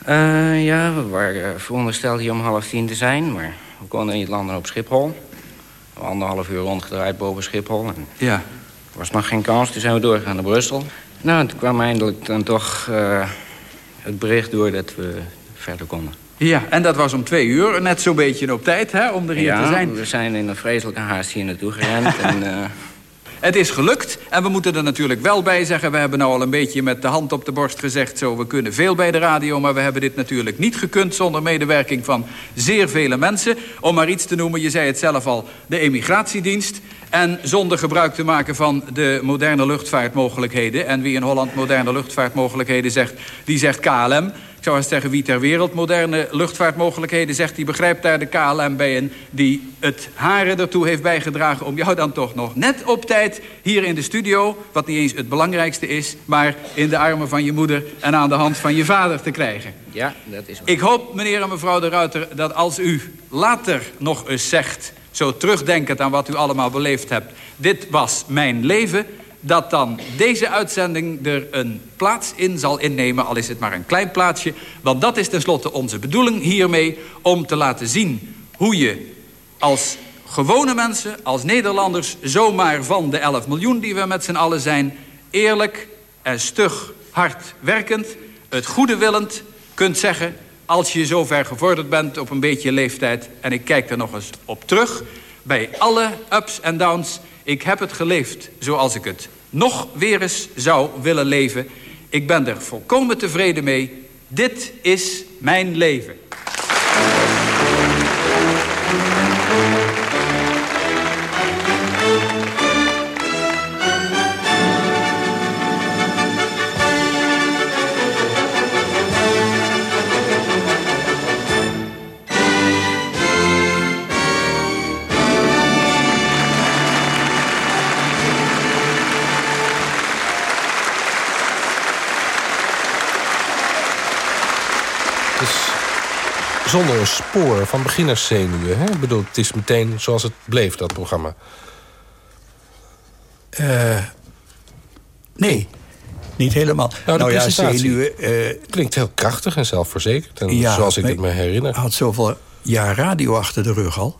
L: Eh, ja, we waren verondersteld hier om half tien te zijn, maar we konden niet landen op Schiphol. We hebben anderhalf uur rondgedraaid boven Schiphol en
E: Ja.
L: er was nog geen kans. Toen zijn we doorgegaan naar Brussel. Nou, en toen kwam eindelijk dan toch eh, het bericht door dat we verder konden.
E: Ja, en dat was om twee uur, net zo'n beetje op tijd, hè, om er hier
L: ja,
E: te zijn.
L: we zijn in een vreselijke haast hier naartoe gerend. [LAUGHS] en, eh,
E: Het is gelukt en we moeten er natuurlijk wel bij zeggen... we hebben nou al een beetje met de hand op de borst gezegd... zo, we kunnen veel bij de radio, maar we hebben dit natuurlijk niet gekund... zonder medewerking van zeer vele mensen. Om maar iets te noemen, je zei het zelf al, de emigratiedienst... En zonder gebruik te maken van de moderne luchtvaartmogelijkheden. En wie in Holland moderne luchtvaartmogelijkheden zegt, die zegt KLM. Ik zou eens zeggen, wie ter wereld moderne luchtvaartmogelijkheden zegt... die begrijpt daar de KLM bij in... die het haren ertoe heeft bijgedragen om jou dan toch nog net op tijd... hier in de studio, wat niet eens het belangrijkste is... maar in de armen van je moeder en aan de hand van je vader te krijgen.
L: Ja, dat is waar.
E: Ik hoop, meneer en mevrouw de Ruiter, dat als u later nog eens zegt... zo terugdenkend aan wat u allemaal beleefd hebt... dit was mijn leven dat dan deze uitzending er een plaats in zal innemen... al is het maar een klein plaatsje. Want dat is tenslotte onze bedoeling hiermee... om te laten zien hoe je als gewone mensen, als Nederlanders... zomaar van de 11 miljoen die we met z'n allen zijn... eerlijk en stug hard werkend, het goede willend kunt zeggen... als je zover gevorderd bent op een beetje leeftijd... en ik kijk er nog eens op terug... bij alle ups en downs ik heb het geleefd zoals ik het nog weer eens zou willen leven. Ik ben er volkomen tevreden mee. Dit is mijn leven.
G: Zonder een spoor van beginnerszenuwen. Hè? Ik bedoel, het is meteen zoals het bleef, dat programma.
H: Uh, nee, niet helemaal.
G: Nou, de
H: nou ja, zenuwen... Uh,
G: klinkt heel krachtig en zelfverzekerd. En ja, zoals ik het me herinner.
H: had zoveel jaar radio achter de rug al.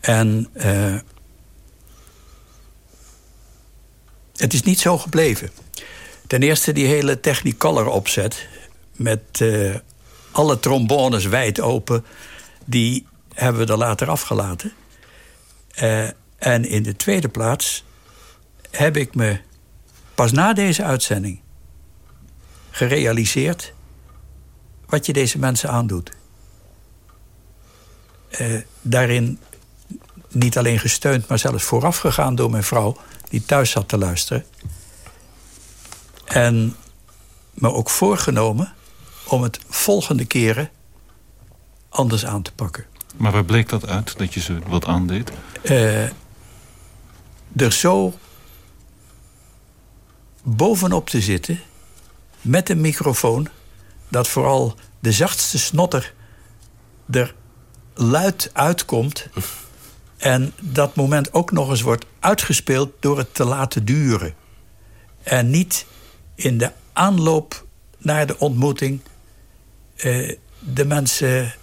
H: En uh, het is niet zo gebleven. Ten eerste die hele Technicolor opzet... met alle trombones wijd open, die hebben we er later afgelaten. Uh, en in de tweede plaats heb ik me pas na deze uitzending gerealiseerd wat je deze mensen aandoet. Uh, daarin niet alleen gesteund, maar zelfs voorafgegaan door mijn vrouw, die thuis zat te luisteren. En me ook voorgenomen om het volgende keren anders aan te pakken.
F: Maar waar bleek dat uit, dat je ze wat aandeed?
H: Uh, er zo bovenop te zitten met een microfoon... dat vooral de zachtste snotter er luid uitkomt... en dat moment ook nog eens wordt uitgespeeld door het te laten duren. En niet in de aanloop naar de ontmoeting de mensen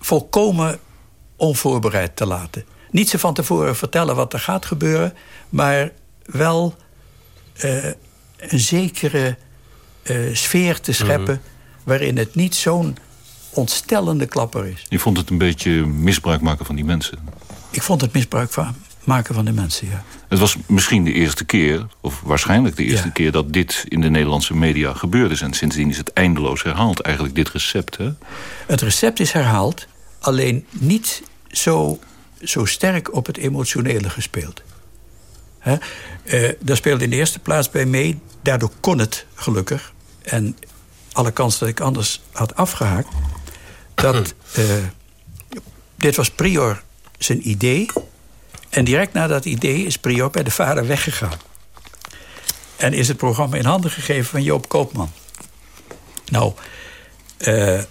H: volkomen onvoorbereid te laten. Niet ze van tevoren vertellen wat er gaat gebeuren, maar wel uh, een zekere uh, sfeer te scheppen mm -hmm. waarin het niet zo'n ontstellende klapper is.
F: Je vond het een beetje misbruik maken van die mensen?
H: Ik vond het misbruik van, maken van de mensen, ja.
F: Het was misschien de eerste keer, of waarschijnlijk de eerste ja. keer... dat dit in de Nederlandse media gebeurde is. En sindsdien is het eindeloos herhaald, eigenlijk, dit recept. Hè?
H: Het recept is herhaald, alleen niet zo, zo sterk op het emotionele gespeeld. Hè? Uh, daar speelde in de eerste plaats bij mee. Daardoor kon het, gelukkig. En alle kans dat ik anders had afgehaakt... dat uh, [CLEARS THROAT] dit was prior zijn idee... En direct na dat idee is Prior bij de vader weggegaan. En is het programma in handen gegeven van Joop Koopman. Nou, uh,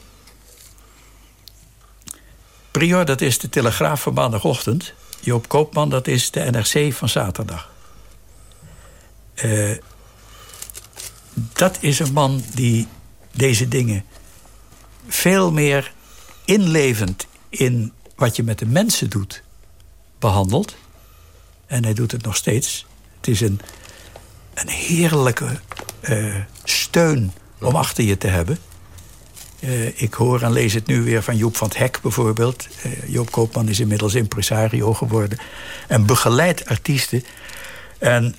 H: Prior, dat is de Telegraaf van maandagochtend. Joop Koopman, dat is de NRC van zaterdag. Uh, dat is een man die deze dingen veel meer inlevend in wat je met de mensen doet behandeld. En hij doet het nog steeds. Het is een, een heerlijke uh, steun om achter je te hebben. Eh, ik hoor en lees het nu weer van Joep van het Hek bijvoorbeeld. Uh, Joop Koopman is inmiddels impresario geworden. En begeleidt artiesten. En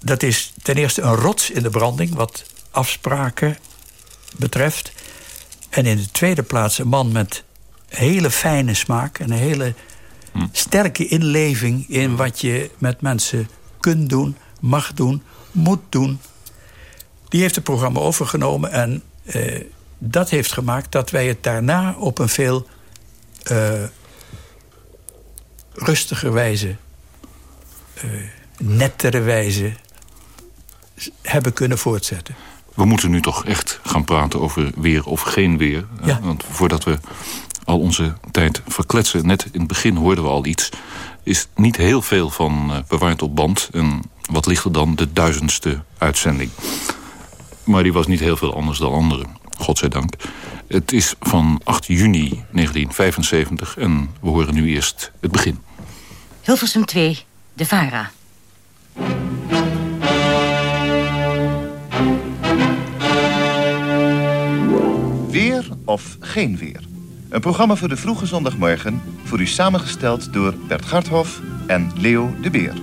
H: dat is ten eerste een rots in de branding... wat afspraken betreft. En in de tweede plaats een man met hele fijne smaak... en een hele sterke inleving in wat je met mensen kunt doen, mag doen, moet doen. Die heeft het programma overgenomen en uh, dat heeft gemaakt dat wij het daarna op een veel uh, rustiger wijze, uh, nettere wijze hebben kunnen voortzetten.
F: We moeten nu toch echt gaan praten over weer of geen weer.
H: Ja.
F: Want voordat we al onze tijd verkletsen. Net in het begin hoorden we al iets. Is niet heel veel van uh, bewaard op band. En wat ligt er dan? De duizendste uitzending. Maar die was niet heel veel anders dan andere. Godzijdank. Het is van 8 juni 1975 en we horen nu eerst het begin.
N: Hilversum 2, de VARA.
D: Weer of geen weer? Een programma voor de vroege zondagmorgen... voor u samengesteld door Bert Garthof en Leo de Beer.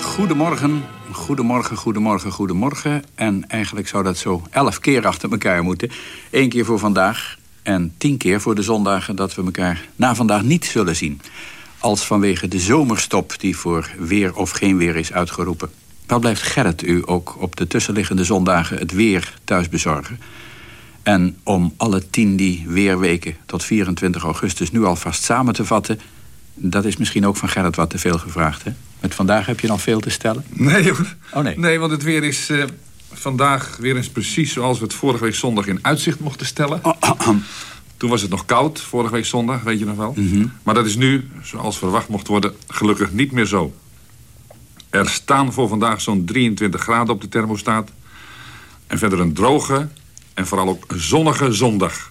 E: Goedemorgen, goedemorgen, goedemorgen, goedemorgen. En eigenlijk zou dat zo elf keer achter elkaar moeten. Eén keer voor vandaag en tien keer voor de zondagen... dat we elkaar na vandaag niet zullen zien. Als vanwege de zomerstop die voor weer of geen weer is uitgeroepen. Wel blijft Gerrit u ook op de tussenliggende zondagen het weer thuis bezorgen. En om alle tien die weerweken tot 24 augustus nu alvast samen te vatten... dat is misschien ook van Gerrit wat te veel gevraagd, hè? Met vandaag heb je nog veel te stellen?
O: Nee hoor.
E: Oh nee.
O: Nee, want het weer is uh, vandaag weer eens precies zoals we het vorige week zondag in uitzicht mochten stellen. Toen was het nog koud, vorige week zondag, weet je nog wel.
E: Mm -hmm.
O: Maar dat is nu, zoals verwacht mocht worden, gelukkig niet meer zo. Er staan voor vandaag zo'n 23 graden op de thermostaat. En verder een droge en vooral ook zonnige zondag.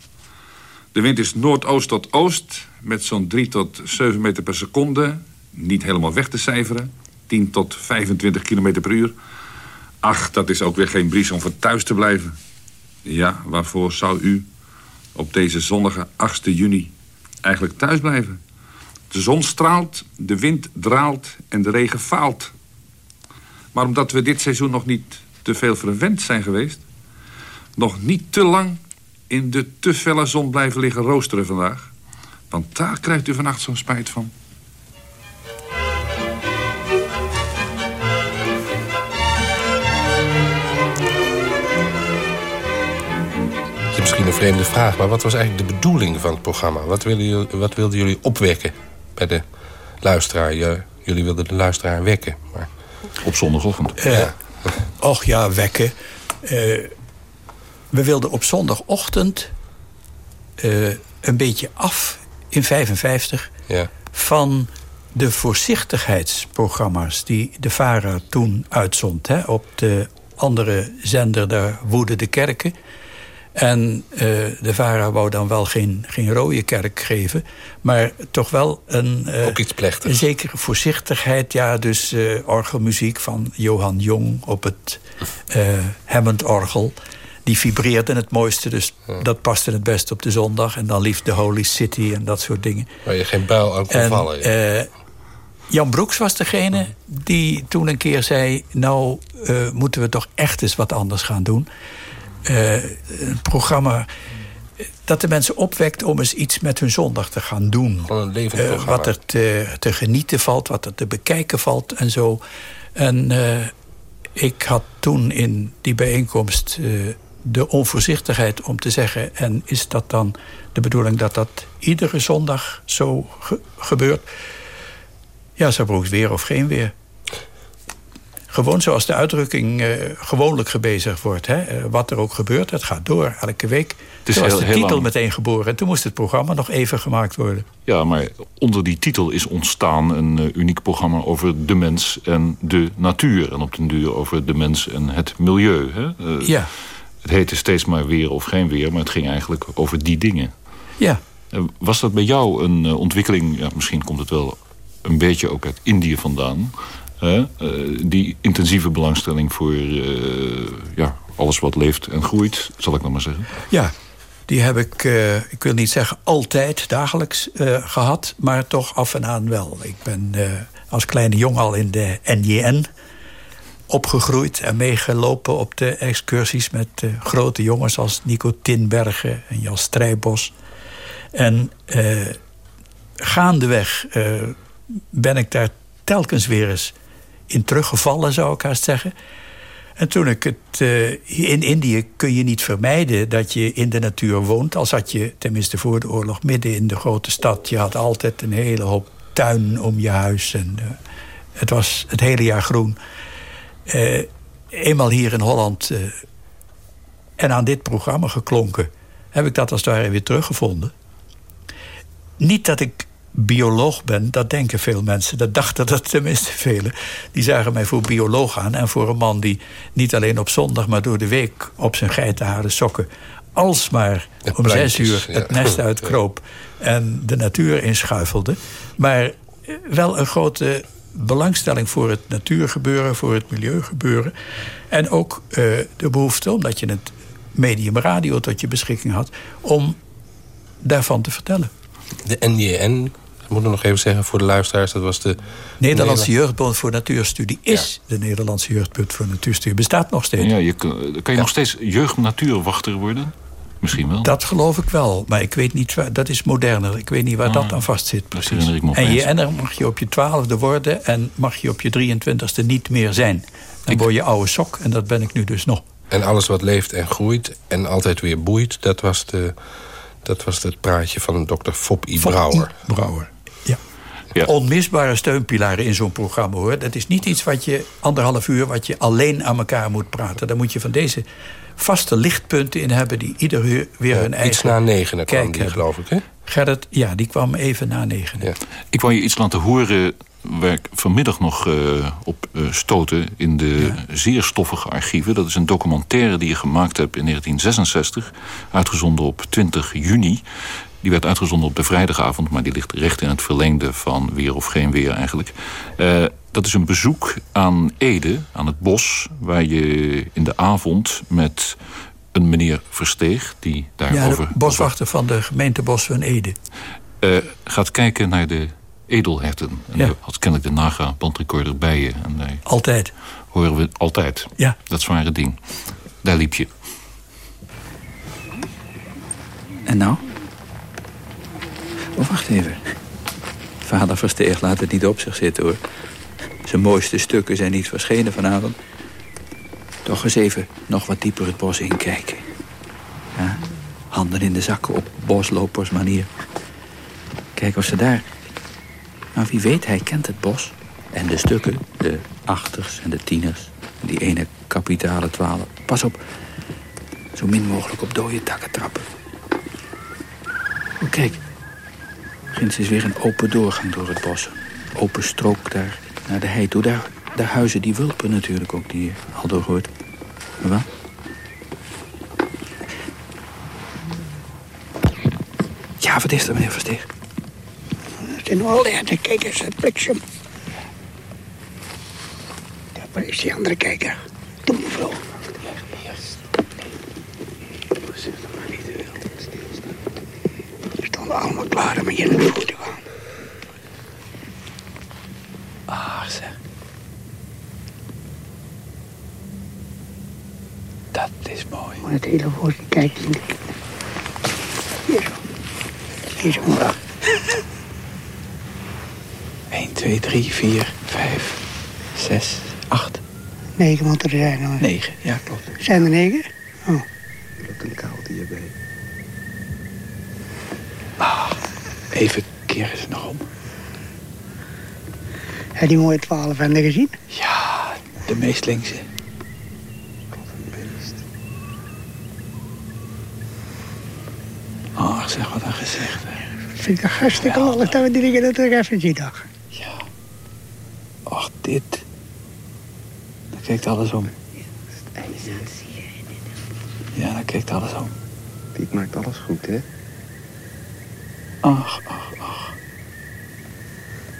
O: De wind is noordoost tot oost met zo'n 3 tot 7 meter per seconde niet helemaal weg te cijferen. 10 tot 25 km per uur. Ach, dat is ook weer geen bries om voor thuis te blijven. Ja, waarvoor zou u op deze zonnige 8 juni eigenlijk thuis blijven? De zon straalt, de wind draalt en de regen faalt. Maar omdat we dit seizoen nog niet te veel verwend zijn geweest... nog niet te lang in de te felle zon blijven liggen roosteren vandaag... want daar krijgt u vannacht zo'n spijt van...
G: misschien een vreemde vraag, maar wat was eigenlijk de bedoeling van het programma? Wat wilden jullie, wat wilden jullie opwekken bij de luisteraar? jullie wilden de luisteraar wekken. Maar...
F: Op zondagochtend.
H: Uh, ja. Och ja, wekken. Uh, we wilden op zondagochtend uh, een beetje af in 55
G: ja.
H: van de voorzichtigheidsprogramma's die de VARA toen uitzond. Hè, op de andere zender, daar woeden de kerken. En uh, de VARA wou dan wel geen, geen rode kerk geven... maar toch wel een, uh,
G: Ook iets plechtigs.
H: een zekere voorzichtigheid. Ja, dus uh, orgelmuziek van Johan Jong op het Hammond-orgel. Die vibreerde het mooiste, dus ja. dat paste het best op de zondag. En dan liefst de Holy City en dat soort dingen.
G: Waar je geen buil aan kon
H: en,
G: vallen.
H: Ja. Jan Broeks was degene die toen een keer zei... nou moeten we toch echt eens wat anders gaan doen... Uh, een programma dat de mensen opwekt om eens iets met hun zondag te gaan doen.
G: Gewoon een levend programma.
H: Wat er te, te, genieten valt, wat er te bekijken valt en zo. En ik had toen in die bijeenkomst de onvoorzichtigheid om te zeggen... en is dat dan de bedoeling dat dat iedere zondag zo ge gebeurt? Ja, zou Broeks weer of geen weer. Gewoon zoals de uitdrukking uh, gewoonlijk gebezigd wordt. Hè? Uh, wat er ook gebeurt, het gaat door, elke week.
F: is
H: toen was de titel
F: lang.
H: meteen geboren. En toen moest het programma nog even gemaakt worden.
F: Ja, maar onder die titel is ontstaan een eh, uniek programma over de mens en de natuur. En op den duur over de mens en het milieu. Hè? Eh,
H: Ja.
F: Het heette steeds maar weer of geen weer... maar het ging eigenlijk over die dingen.
H: Ja.
F: Was dat bij jou een eh, ontwikkeling... Ja, misschien komt het wel een beetje ook uit Indië vandaan... hè? Eh, die intensieve belangstelling voor eh, ja, alles wat leeft en groeit... zal ik nog maar zeggen.
H: Ja, die heb ik, ik wil niet zeggen altijd, dagelijks eh, gehad... maar toch af en aan wel. Ik ben als kleine jongen al in de NJN opgegroeid... en meegelopen op de excursies met eh, grote jongens... als Nico Tinbergen en Jan Strijbos. En eh, gaandeweg eh, ben ik daar telkens weer eens in teruggevallen, zou ik haast zeggen... En toen ik het... in Indië kun je niet vermijden dat je in de natuur woont. Al zat je, tenminste voor de oorlog, midden in de grote stad. Je had altijd een hele hoop tuin om je huis. En, het was het hele jaar groen. Eh, eenmaal hier in Holland eh, en aan dit programma geklonken... heb ik dat als het ware weer teruggevonden. Niet dat ik bioloog ben, dat denken veel mensen. Dat dachten dat tenminste velen. Die zagen mij voor bioloog aan. En voor een man die niet alleen op zondag, maar door de week... op zijn geitenharen sokken alsmaar om zes uur
G: ja.
H: het nest [LAUGHS] uitkroop... en de natuur inschuifelde. Maar eh, wel een grote belangstelling voor het natuurgebeuren... voor het milieugebeuren. En ook eh, de behoefte, omdat je het medium radio tot je beschikking had... om daarvan te vertellen.
G: De NJN, ik moet nog even zeggen voor de luisteraars... dat was de...
H: Nederlandse Jeugdbond voor Natuurstudie is de Nederlandse Jeugdbond voor Natuurstudie. Bestaat nog steeds.
F: Ja, je, kan kan je nog steeds jeugd-natuurwachter worden? Misschien wel.
H: Dat geloof ik wel, maar ik weet niet waar, dat is moderner. Ik weet niet waar dat aan vastzit precies.
F: herinner ik me
H: En en mag je op je twaalfde worden en mag je op je 23ste niet meer zijn. Dan word je oude sok en dat ben ik nu dus nog.
G: En alles wat leeft en groeit en altijd weer boeit... dat was, de, dat was het praatje van dokter Fop I. Brouwer.
H: Brouwer, ja. Onmisbare steunpilaren in zo'n programma hoor. Dat is niet iets wat je anderhalf uur wat je alleen aan elkaar moet praten. Daar moet je van deze vaste lichtpunten in hebben die ieder uur weer hun eigen
G: Iets na negen kwam
H: kijk
G: die, geloof ik, hè?
H: Gerrit, ja, die kwam even na negen.
F: Ik wou je iets laten horen waar ik vanmiddag nog eh, op eh, stoten... in de zeer stoffige archieven. Dat is een documentaire die je gemaakt hebt in 1966. Uitgezonden op 20 juni. Die werd uitgezonden op de vrijdagavond... maar die ligt recht in het verlengde van Weer of Geen Weer eigenlijk. Eh, dat is een bezoek aan Ede, aan het bos... waar je in de avond met een meneer Versteeg... die
H: Ja,
F: daarover
H: de boswachter van de gemeente Bos van Ede.
F: eh, gaat kijken naar de edelherten. En
H: Ja.
F: had kennelijk de Naga bandrecorder bij je. En daar
H: Altijd.
F: horen we altijd.
H: Ja.
F: Dat zware ding. Daar liep je.
E: En nou? Oh, wacht even. Vader Versteeg laat het niet op zich zitten, hoor. Zijn mooiste stukken zijn niet verschenen vanavond. Toch eens even nog wat dieper het bos inkijken. Ja, handen in de zakken op boslopersmanier. Kijk of ze daar... Maar wie weet, hij kent het bos. En de stukken, de achters en de tieners. En die ene kapitale twaalf. Pas op, zo min mogelijk op dode takken trappen. Oh, kijk. Ginds is weer een open doorgang door het bos. Open strook daar naar de hei toe. Daar, daar huizen die wulpen natuurlijk ook, die je al door hoort. Maar wel? Ja, wat is er, meneer Versteeg?
P: Het zijn al die kijkers, het bliksem. Waar is die andere kijker? Doe mevrouw. We stonden allemaal klaar om je naar voren te gaan.
E: Ah, zeg. Dat
P: kijkt in de... Hier zo. Hier zo.
E: 1, 2, 3, 4, 5, 6, 8,
P: Negen moeten er zijn hoor.
E: 9. Ja, klopt.
P: Zijn er negen? Oh.
E: Dat een kaaltje hierbij. Ah, even keren ze nog om.
P: Heb je die mooie twaalf en gezien?
E: Ja, de meest linkse. Oh, zeg wat een gezicht.
P: Vind ik hartstikke lollig dat we die dingen dat er even zien. Dag.
E: Ach, dit. Dan kijkt alles om.
Q: Ja, dan kijkt alles om.
R: Piet maakt alles goed, hè?
Q: Ach, ach, ach.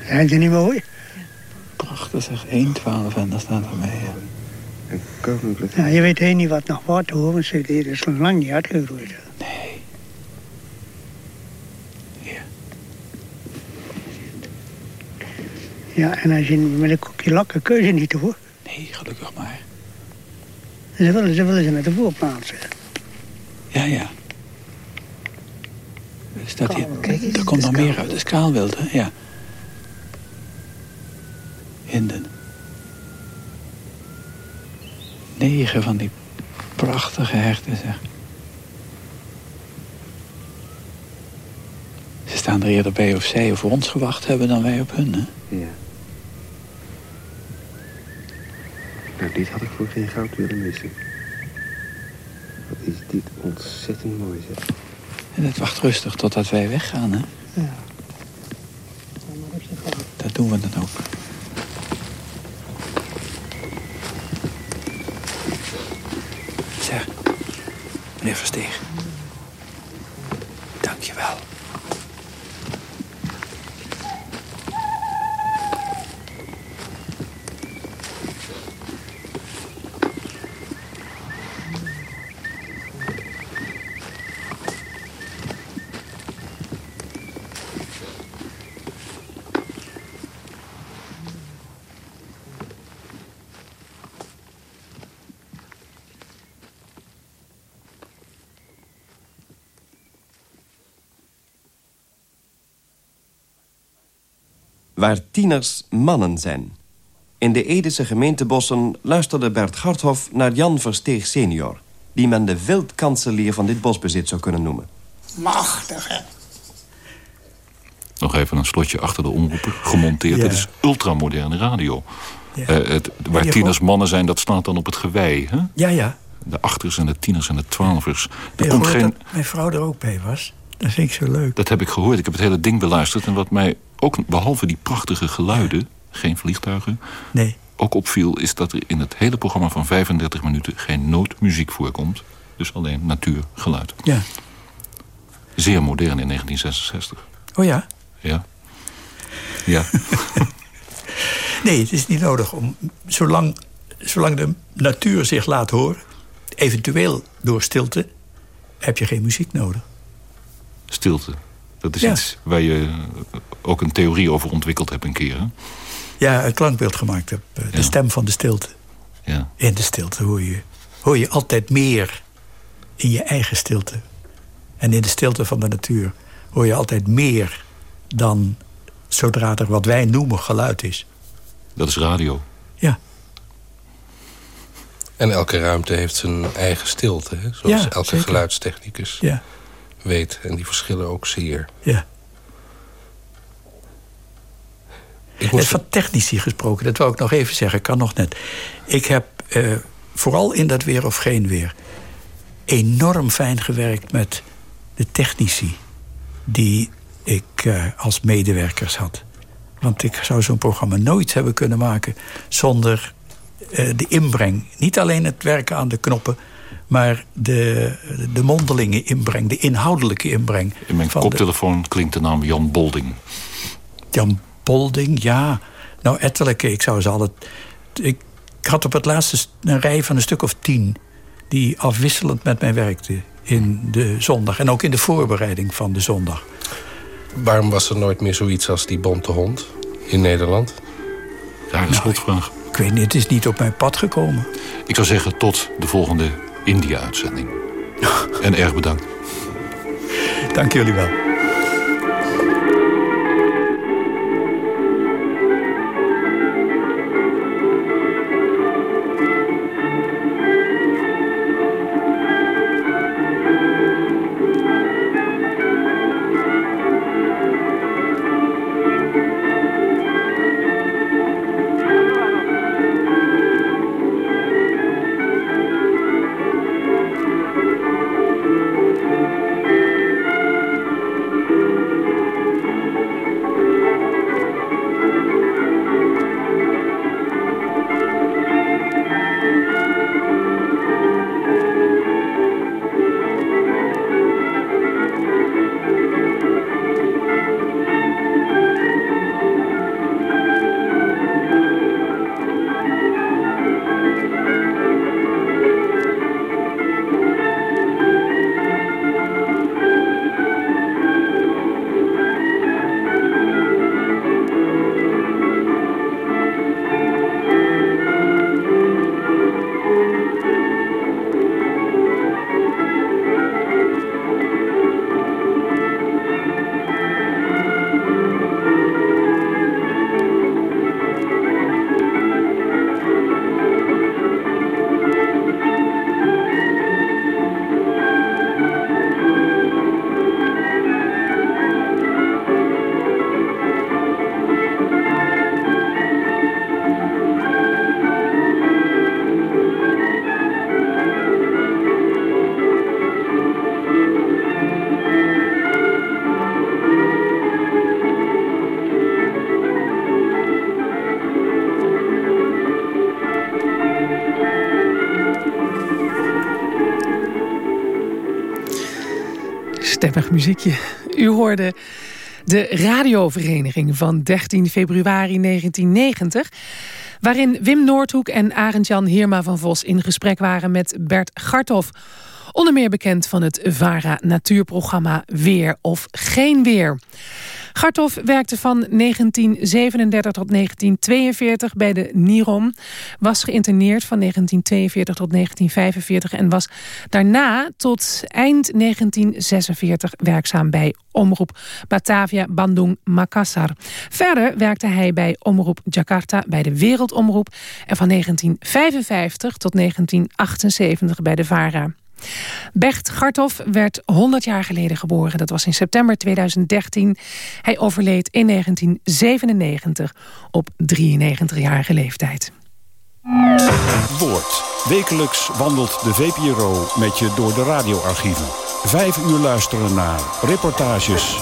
P: Zijn ze niet mooi?
Q: Prachtig zeg, 1,12 en daar staat er mee. Ja.
R: Een koninklijk...
P: Nou, je weet helemaal niet wat nog wordt hoor, want ze dit is nog lang niet uitgegroeid. Ja, en als je met een koekje lakken kun je niet hoor.
Q: Nee, gelukkig maar.
P: Ze willen ze, willen ze naar de voorplaatsen.
Q: Ja, ja. Dus dat hier, er komt nog meer uit de skaalwild, hè? Ja. Hinden. Negen van die prachtige herten, zeg. Ze staan er eerder bij of zij op ons gewacht hebben dan wij op hun, hè?
R: Ja. Dit had ik voor geen goud willen missen. Wat is dit ontzettend mooi, zeg.
Q: En het wacht rustig totdat wij weggaan, hè?
P: Ja.
Q: Dat doen we dan ook. Zeg, meneer Versteeg. Dank je wel.
S: Waar tieners mannen zijn. In de Edese gemeentebossen luisterde Bert Garthof naar Jan Versteeg senior... die men de wildkanselier van dit bosbezit zou kunnen noemen.
P: Machtig, hè?
F: Nog even een slotje achter de omroepen gemonteerd.
H: Ja.
F: Dit is ultramoderne radio.
H: Ja.
F: Eh, het, waar tieners mannen zijn, dat slaat dan op het gewei. Hè?
H: Ja, ja.
F: De achters en de tieners en de twaalfers. Er komt geen...
H: dat mijn vrouw er ook bij was. Dat vind ik zo leuk.
F: Dat heb ik gehoord. Ik heb het hele ding beluisterd. En wat mij ook, behalve die prachtige geluiden... geen vliegtuigen...
H: Nee.
F: ook opviel... is dat er in het hele programma van 35 minuten... geen noodmuziek voorkomt. Dus alleen natuurgeluid.
H: Ja.
F: Zeer modern in 1966.
H: Oh ja?
F: Ja. Ja. [LAUGHS]
H: Nee, het is niet nodig om... Zolang, zolang de natuur zich laat horen... eventueel door stilte... heb je geen muziek nodig.
F: Stilte. Dat is
H: Ja.
F: iets waar je ook een theorie over ontwikkeld hebt een keer. Hè?
H: Ja, een klankbeeld gemaakt heb. eh, De stem van de stilte.
F: Ja.
H: In de stilte hoor je, hoor je altijd meer in je eigen stilte. En in de stilte van de natuur hoor je altijd meer dan zodra er wat wij noemen geluid is.
F: Dat is radio.
H: Ja.
G: En elke ruimte heeft zijn eigen stilte, hè? zoals
H: Ja,
G: elke
H: zeker.
G: geluidstechnicus
H: Ja.
G: Weet. En die verschillen ook zeer.
H: Ja.
G: Ik
H: Net van technici gesproken, dat wou ik nog even zeggen, kan nog net. Ik heb eh, vooral in dat weer of geen weer enorm fijn gewerkt met de technici die ik eh, als medewerkers had. Want ik zou zo'n programma nooit hebben kunnen maken zonder eh, de inbreng. Niet alleen het werken aan de knoppen, maar de, de mondelinge inbreng, de inhoudelijke inbreng.
F: In mijn
H: de-
F: koptelefoon klinkt de naam Jan Bolding.
H: Jan Bolding, ja. Nou, ettelijke. Ik zou ze altijd... Ik had op het laatste st- een rij van een stuk of tien... die afwisselend met mij werkten in de zondag. En ook in de voorbereiding van de zondag.
G: Waarom was er nooit meer zoiets als die bonte hond in Nederland?
F: Daar is slotvraag.
H: Ik weet niet, het is niet op mijn pad gekomen.
F: Ik zou zeggen tot de volgende India-uitzending. en erg bedankt.
H: Dank jullie wel.
C: Stemmig muziekje. U hoorde de radiovereniging van 13 februari 1990... waarin Wim Noordhoek en Arend-Jan Heerma van Vos in gesprek waren met Bert Garthoff... Onder meer bekend van het VARA natuurprogramma Weer of Geen Weer. Garthoff werkte van 1937 tot 1942 bij de NIROM. Was geïnterneerd van 1942 tot 1945 en was daarna tot eind 1946 werkzaam bij Omroep Batavia Bandung Makassar. Verder werkte hij bij Omroep Jakarta bij de Wereldomroep en van 1955 tot 1978 bij de VARA. Bert Garthoff werd 100 jaar geleden geboren. Dat was in september 2013. Hij overleed in 1997 op 93-jarige leeftijd.
T: Woord. Wekelijks wandelt de VPRO met je door de radioarchieven. Vijf uur luisteren naar reportages,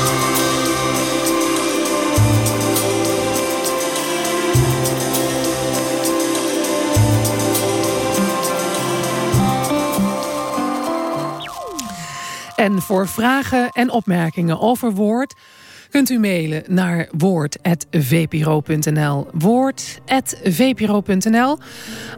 C: En voor vragen en opmerkingen over Woord... kunt u mailen naar woord.vpro.nl. Woord.vpro.nl.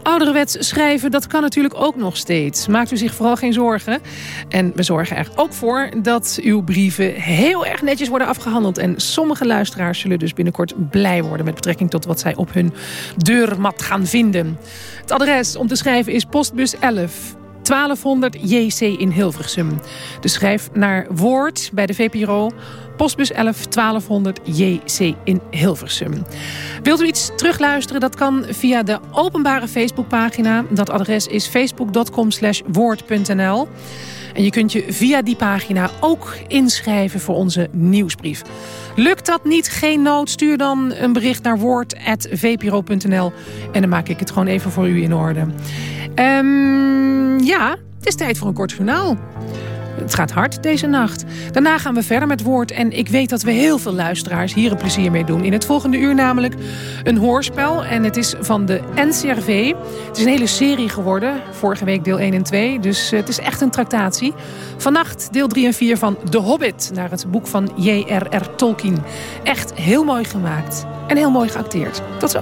C: Ouderwets schrijven, dat kan natuurlijk ook nog steeds. Maakt u zich vooral geen zorgen. En we zorgen er ook voor dat uw brieven heel erg netjes worden afgehandeld. En sommige luisteraars zullen dus binnenkort blij worden... met betrekking tot wat zij op hun deurmat gaan vinden. Het adres om te schrijven is postbus 11... 1200 JC in Hilversum. Dus schrijf naar Woord bij de VPRO. Postbus 11 1200 JC in Hilversum. Wilt u iets terugluisteren? Dat kan via de openbare Facebookpagina. Dat adres is facebook.com woord.nl. En je kunt je via die pagina ook inschrijven voor onze nieuwsbrief. Lukt dat niet, geen nood, stuur dan een bericht naar woord.vpro.nl. En dan maak ik het gewoon even voor u in orde. Ehm, ja, het is tijd voor een kort journaal. Het gaat hard deze nacht. Daarna gaan we verder met woord. En ik weet dat we heel veel luisteraars hier een plezier mee doen. In het volgende uur namelijk een hoorspel. En het is van de NCRV. Het is een hele serie geworden. Vorige week deel 1 en 2. Dus het is echt een tractatie. Vannacht deel 3 en 4 van The Hobbit. Naar het boek van J.R.R. Tolkien. Echt heel mooi gemaakt. En heel mooi geacteerd. Tot zo.